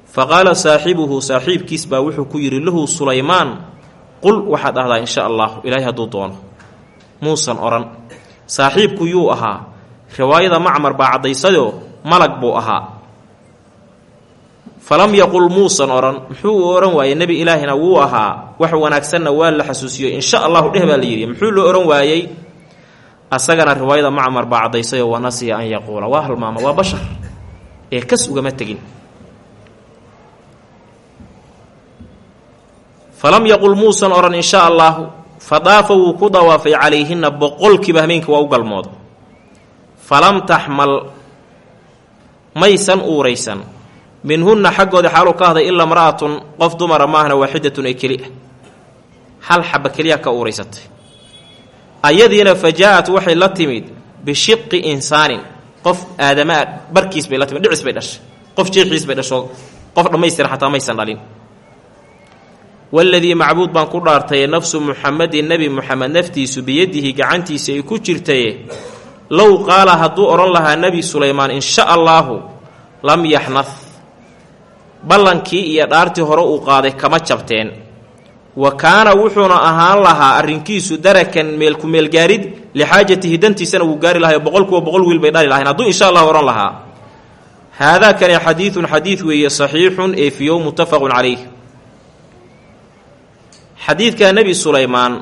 Fa qaala saaxibuhu saaxiibkiis baa wuxuu ku yidhi lahu sulaymaan qul waxaad dhahdaa insha allahu ilaahay hadduu doono. Muusan odhan saaxiibku yuu ahaa. Riwaayada macmar baa caddaysadoo malag buu ahaa falam yaqul muusan odhan muxuu u odhan waayey nebi ilaahina wuu ahaa wax wanaagsanna waa la xasuusiyo insha allahu dheh baa la yidhi muxuu loo odhan waayey? Asagana riwaayada macmar baa caddaysayoo wanasiya an yaquula waa halmaama waa bashar ee kas ugama tegin. Falam yaqul muusan odhan insha allaahu fa daafa wuu ku dawaafay calayhinna boqolkiiba hameenkii waa u galmooda falam taxmal maysan uuraysan minhunna xaggooda xaaluu ka ahday ilaa mra'atun qof dumara maahna waaxidatun ee keli ah hal xaba keliya ka uuraysatay. Ayadiina fa jaa-at waxay la timid bishiqi insaanin. Qof aadamaa barkiis bay la timid dhicis bay dhashay. Qof jeexiis bay dhasho qof dhammaystiran xataa maysan dhalin. Waladii macbuud baan ku dhaartaye nafsu muxamedin nebi muxamed naftiisu biyadihi gacantiisa ay ku jirtaye low qaala hadduu odhan lahaa nebi sulaymaan insha allaahu lam yaxnad ballankii iyo dhaartii hore uu qaaday kama jabteen. Wa kaana wuxuuna ahaan lahaa arrinkiisu darakan meelku meelgaarid lixaajatihi dantiisana wuu gaari lahay boqol kuwa boqol wiil bay dhali lahayn. Hadduu insha allahu odhan lahaa haadaakani xadiidun xadiid weeye saxiixun ee fiyow muttafaqun calayh. Xadiidka nebi sulaymaan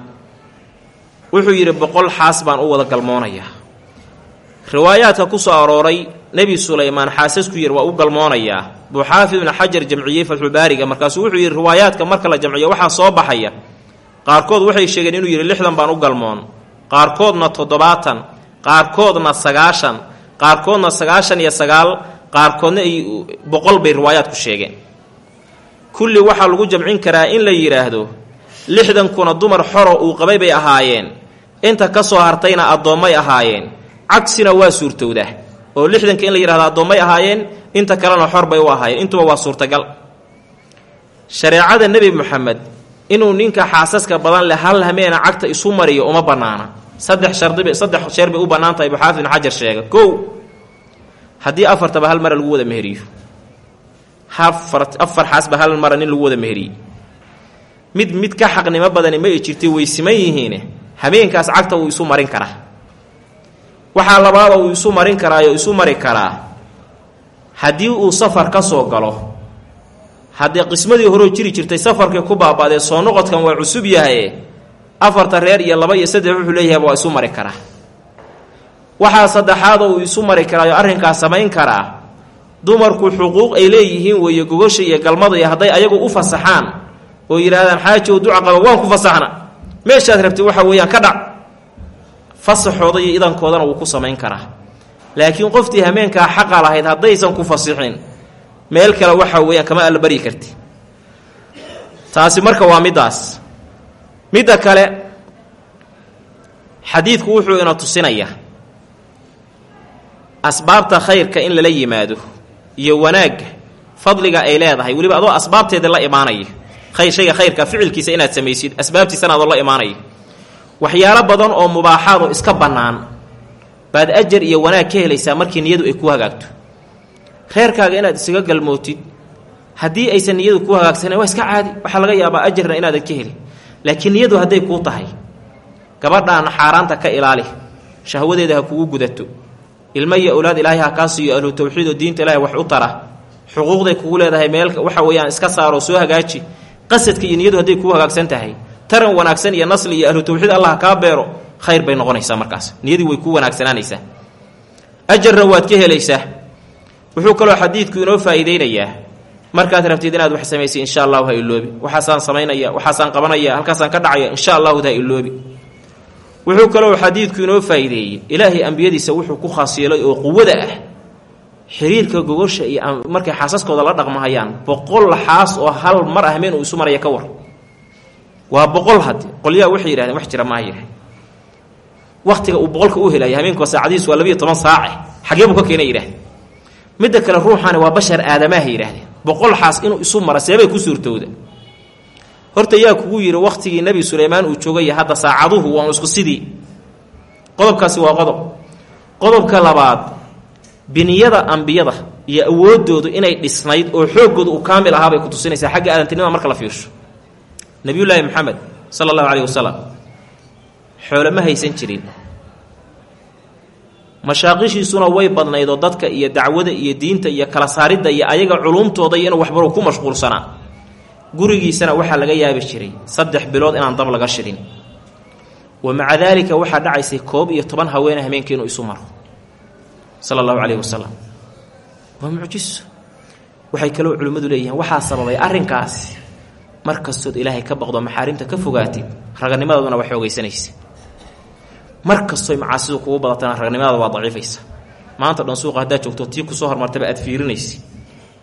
wuxuu yidhi boqol xaas baan u wada galmoonayaa riwaayaadka ku soo arooray nebi sulaymaan xaasasku yir waa u galmoonayaa buu xaafid ibnu xajar jamciyey fatxulbaariga markaasuu wuxuu yidhi riwaayaadka marka la jamciyo waxaa soo baxaya. Qaarkood waxay sheegeen inuu yidhi lixdan baan u galmoon. Qaarkoodna toddobaatan qaarkoodna sagaashan qaarkoodna sagaashan iyo sagaal qaarkoodna ay boqol bay riwaayaadku sheegeen. Kulli waxaa lagu jamcin karaa in la yidhaahdo lixdankuna dumar xoro uu qabay bay ahaayeen. Inta ka soo hartayna addoommay ahaayeen. Cagsina waa suurtowdaa oo lixdanka in la yidhahdo addoommay ahaayeen inta kalena xor bay u ahaayeen. Intuba waa suurtagal. Shareecada nebi moxamed inuu ninka xaasaska badan leh hal hameena cagta isu mariyo uma bannaana saddex shardib saddex sheer bay u bannaan tahay buxaafid xajar sheega. Kow haddii afartaba hal mara lagu wada meheriyo. Afar afar xaasba hal mara nin lagu wada meheriye mid mid ka xaqnimo badani ma ay jirtay way siman yihiine. Habeenkaas cagta wuu isu marin karaa. Waxaa labaada uu isu marin karaayo isu mari karaa haddii uu safar ka soo galo haddii qismadii horeo jiri jirtay safarkii ku baaba'dee soo noqodkan waa cusub yahaye afarta reer iyo laba iyo saddex wuxuu leeyahayba waa isu mari karaa. Waxaa saddexaadoo uu isu mari karaayo arrinkaas samayn karaa. Dumarku xuquuq ay leeyihiin weeye gogosha iyo galmada iyo hadday ayagu u fasaxaan oo yidhaahdaan xaajow duca qaba waan ku fasaxna meeshaad rabtay waxa weeyaan ka dhac. Fasaxooda iyo idankoodana wuu ku samayn karaa laakiin qoftii hameenkaa xaqa lahayd haddaysan ku fasixin meel kale waxa weeyaan kama alla baryi karti. Taasi marka waa middaas midda kale xadiidku wuxuu ina tusinayaa asbaabta khayrka in lala yimaado iyo wanaagga fadliga ay leedahay. Weliba adoo asbaabteeda la imaanaya khayr shayga khayrka ficilkiisa inaad samaysid asbaabtiisana adoo la imaanaya waxyaalo badan oo mubaaxaad oo iska bannaan baad ajar iyo wanaag ka helaysaa markii niyadu ay ku hagaagto. Reerkaaga inaad isaga galmootid haddii aysan niyadu ku hagaagsanen waa iska caadi. Waxaa laga yaabaa ajarna inaadan ka helin. Laakiin niyadu hadday kuu tahay gabadhaan xaaraanta ka ilaali. Shahwadeeda ha kugu gudato. Ilmo iyo owlaad ilaahay ha kaa siiyo ahlu tawxiid oo diinta ilaahay wax u tara. Xuquuqday kugu leedahay meel waxa weeyaan iska saaroo soo hagaaji. Qasadka iyo niyadu hadday kuu hagaagsan tahay. Taran wanaagsan iyo nasli iyo ahlu tawxiid allah kaa beero khayr bay noqonaysaa markaas. Niyadii way ku wanaagsanaanaysaa. Ajarna waad ka helaysaa wuxuu kaloo xadiidku inoo faa'iideynayaa markaad rabtid inaad wax samaysay insha allahu ha iloobi waxaasaan samaynaya waxaasaan qabanaya halkaasaan ka dhacaya insha allahu ha iloobi wuxuu kaloo xadiidku inoo faa'iideeyey ilaahay ambiyadiisa wuxuu ku khaas oo quwada ah. Xiriirka gogosha iyo markay xaasaskooda la dhaqmahayaan boqol xaas oo hal mar ah hameen uu isu maraya ka war. Waa boqol haddi qolyaha waxay yidhahdeen wax jira maaha yidhahd wakhtiga uu boqolka u helaya habeenkoo saacadihiis waa labiiyo toban saace xagee buu ka keenay yidhahdeen midda kale ruuxaani waa bashar aadamaha yidhahdeen boqol xaas inuu isu mara seebay ku suurtowda horta yaa kugu yidhi wakhtigii nebi suleymaan uu joogay hadda saacaduhu waa isku sidii. Qodobkaasi waa qodob. Qodobka labaad biniyada ambiyada iyo awooddoodu inay dhisnayd oo xooggooda uu kaamil ahaa bay ku tusinaysaa xagga aadantinimada marka la fiirsho. Nebiyullaahi maxamed sala allahu caleyhi wasalam xoole ma haysan jirin. Mashaaqishiisuna way badnaydoo dadka iyo dacwada iyo diinta iyo kala saaridda iyo ayaga culumtooda iyo inuu waxbaru ku mashquulsanaa gurigiisana waxaa laga yaabi jiray saddex bilood inaan dab laga shidhin wa maca daalika waxaa dhacaysay koob iyo toban haweene hameenkii inuu isu maro. Sala allahu caleyhi wasalam waa mucjiso waxay kaloo culimmadu leeyihiin waxaa sababay arrinkaasi. Mar kastood ilaahay ka baqdo maxaarimta ka fogaatid raganimadooduna waa xoogaysanaysa mar kastoy macaasidu kugu badatana ragnimadaada waa daciifaysa. Maanta dhan suuqa haddaad joogto tii ku soo hormartaba aad fiirinaysa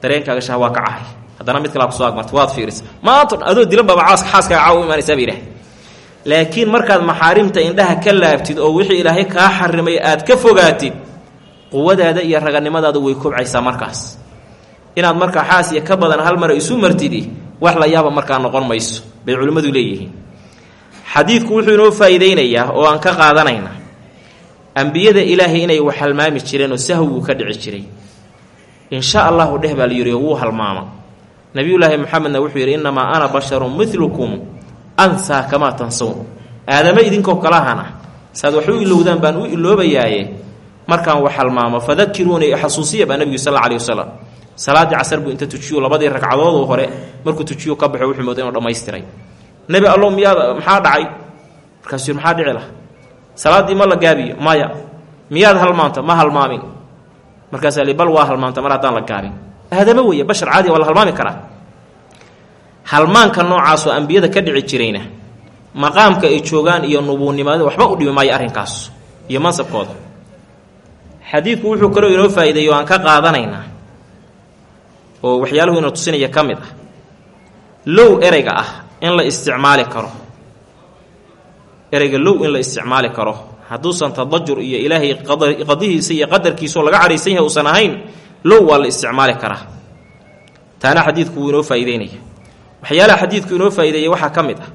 dareenkaaga shah waa ka cahay haddana mid kalaa ku soo agmarta waad fiirisa maanta adoo dilan baaba caaska xaaskaaga caawa u laakiin markaad maxaarimta indhaha ka laabtid oo wixii ilaahay kaa xarimay aad ka fogaatid quwadaada iyo raganimadaada way kobcaysaa markaas. Inaad markaa xaas iyo ka badan hal mara isu martidi wax la yaaba markaa noqon mayso bay culimmadu leeyihiin xadiidku wuxuu inoo faa'iideynayaa oo aan ka qaadanayna. Ambiyada ilaahay inay wax halmaami jireen oo sahwiguu ka dhici jiray insha allahu dheh baa la yidhi wuu halmaama. Nabiyullaahi maxamedna wuxuu yidhi innamaa ana basharun milukum ansaa kamaa tansawn aadamo idinkoo kalahana saad wax u ilowdaan baan u iloobayaaye markaan wax halmaamo fadakiruunii xasuusiya baa nebigu sal alih wasalam salaaddii casar buu inta tujiyo labadii ragcadoodoo hore markuu tujiyo ka baxo wuxuu mooday inuu dhammaystiray nebi allow miyaad maxaa dhacay? Markaasuu maxaa dhici lah salaaddii ma la gaabiyo maya miyaad halmaanta ma halmaamin markaasaa li bal waa halmaanta mar haddaan la gaabin aadamo weeye bashar caadiya waa la halmaami karaa. Halmaanka noocaasoo ambiyada ka dhici jirayna maqaamka ay joogaan iyo nubuunnimada waxba u dhimi maayo arrinkaas iyo mansabkooda. Xadiidku wuxuu kaloo inoo faa'iideeyo aan ka qaadanaynaa oo waxyaaluhu ina tusinaya ka mid ah. Low ereyga ah in la isticmaali karo. Ereyga low in la isticmaali karo. Hadduusan tadajur iyo ilaahay qadihiisa iyo qadarkiisaoo laga cadhaysan yahay uusan ahayn low waa la isticmaali karaa taana xadiidku wuu inoo faa'iideynaya. Waxyaalaha xadiidku inoo faa'iideeya waxaa ka mid ah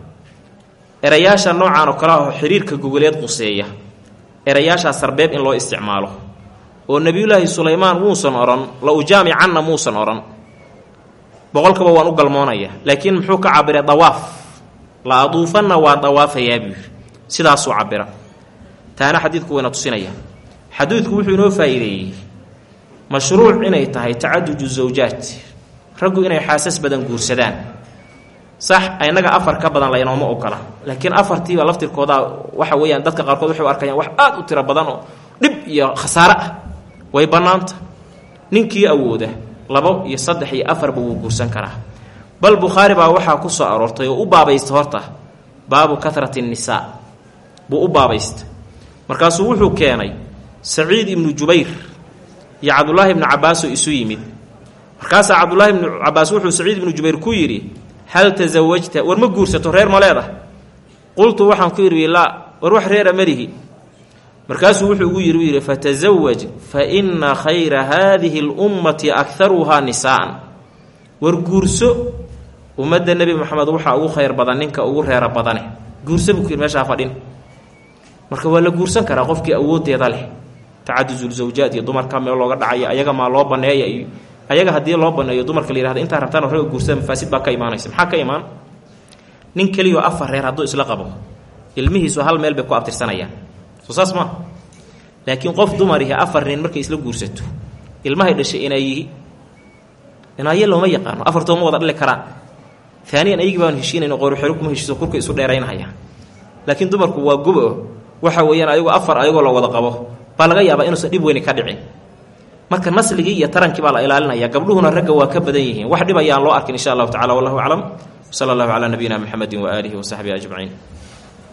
erayaasha noocaan oo kale ah oo xiriirka gogoleed quseeya. Erayaashaa sarbeeb in loo isticmaalo. Oo nebiyullaahi sulaymaan muusan odhan la ujaamicanna muusan odhan boqolkaba waan u galmoonaya laakiin muxuu ka cabiray dawaaf? La aduufanna waan dawaafayaa buu yidhi. Sidaasuu cabira. Taana xadiidku wayna tusinaya. Xadiidku wuxuu inoo faa'iideeyey mashruuc inay tahay tacaduju zawjaat. Raggu inay xaasas badan guursadaan. Sax inaga afar ka badan laynooma ogola laakiin afartiiba laftirkooda waxa weeyaan dadka qaarkood waxay u arkayaan wax aad u tiro badan oo dhib iyo khasaare ah. Way bannaanta. Ninkii awooda labo iyo saddex iyo afarba wuu guursan karaa. Bal bukhaari baa waxaa ku soo aroortay oo u baabaysta horta baabu kahrati nnisaa buu u baabaysta. Markaasuu wuxuu keenay saciid ibnu jubayr iyo cabdulaahi ibnu cabbaasoo isu yimid. Markaasaa cabdulaahi ibnu cabbaas wuxuu saciid ibnu jubayr ku yidhi hal tasawajta war ma guursato reer ma leedah? Qultu waxaan ku yidhi laa war wax reera malihi markaasuu wuxuu ugu yidhi u yidhi fa inna khayra haadihi lummati akharuhaa nisaa'an war guurso ummadda nebi moxamed waxaa ugu khayr badan ninka ugu reera badane. Guurso buu ku yidhi fadhin. Marka waa guursan karaa qofkii awooddeeda leh. Tacadusulsawjaad iyo dumarka meel looga dhacayo ayaga maa loo banneeya iyo ayaga haddii loo baneeyo dumarka la yihahda intaa rabtaan ragga guursada mafaasid baa ka imaanaysa. Maxaa ka imaan? Nin keliyaoo afar reer hadduu isla qabo ilmihiisu hal meel bay ku abtirsanayaan soo saas maa laakiin qof dumarihi afar nin markay isla guursato ilmahay dhashay inaayihi inaaye looma yaqaano. Afartoo ma wada dhali karaan. Aaniyan ayagii baan heshiinayno qoorixero kuma heshiiso kurka isu dheeraynhaya laakiin dumarku waa gobo waxa weeyaan ayagoo afar ayagoo la wada qabo baa laga yaabaa inuusan dhib weyni ka dhicin. Marka nasligii iyo tarankii baa la ilaalinaya gabdhuhuna ragga waa ka badan yihiin. Wax dhib ayaan loo arkin insha allahu tacala wallahu aclam wsala allahu calaa nabiyina mxamedi waaalihi wasaxbihi ajmaciin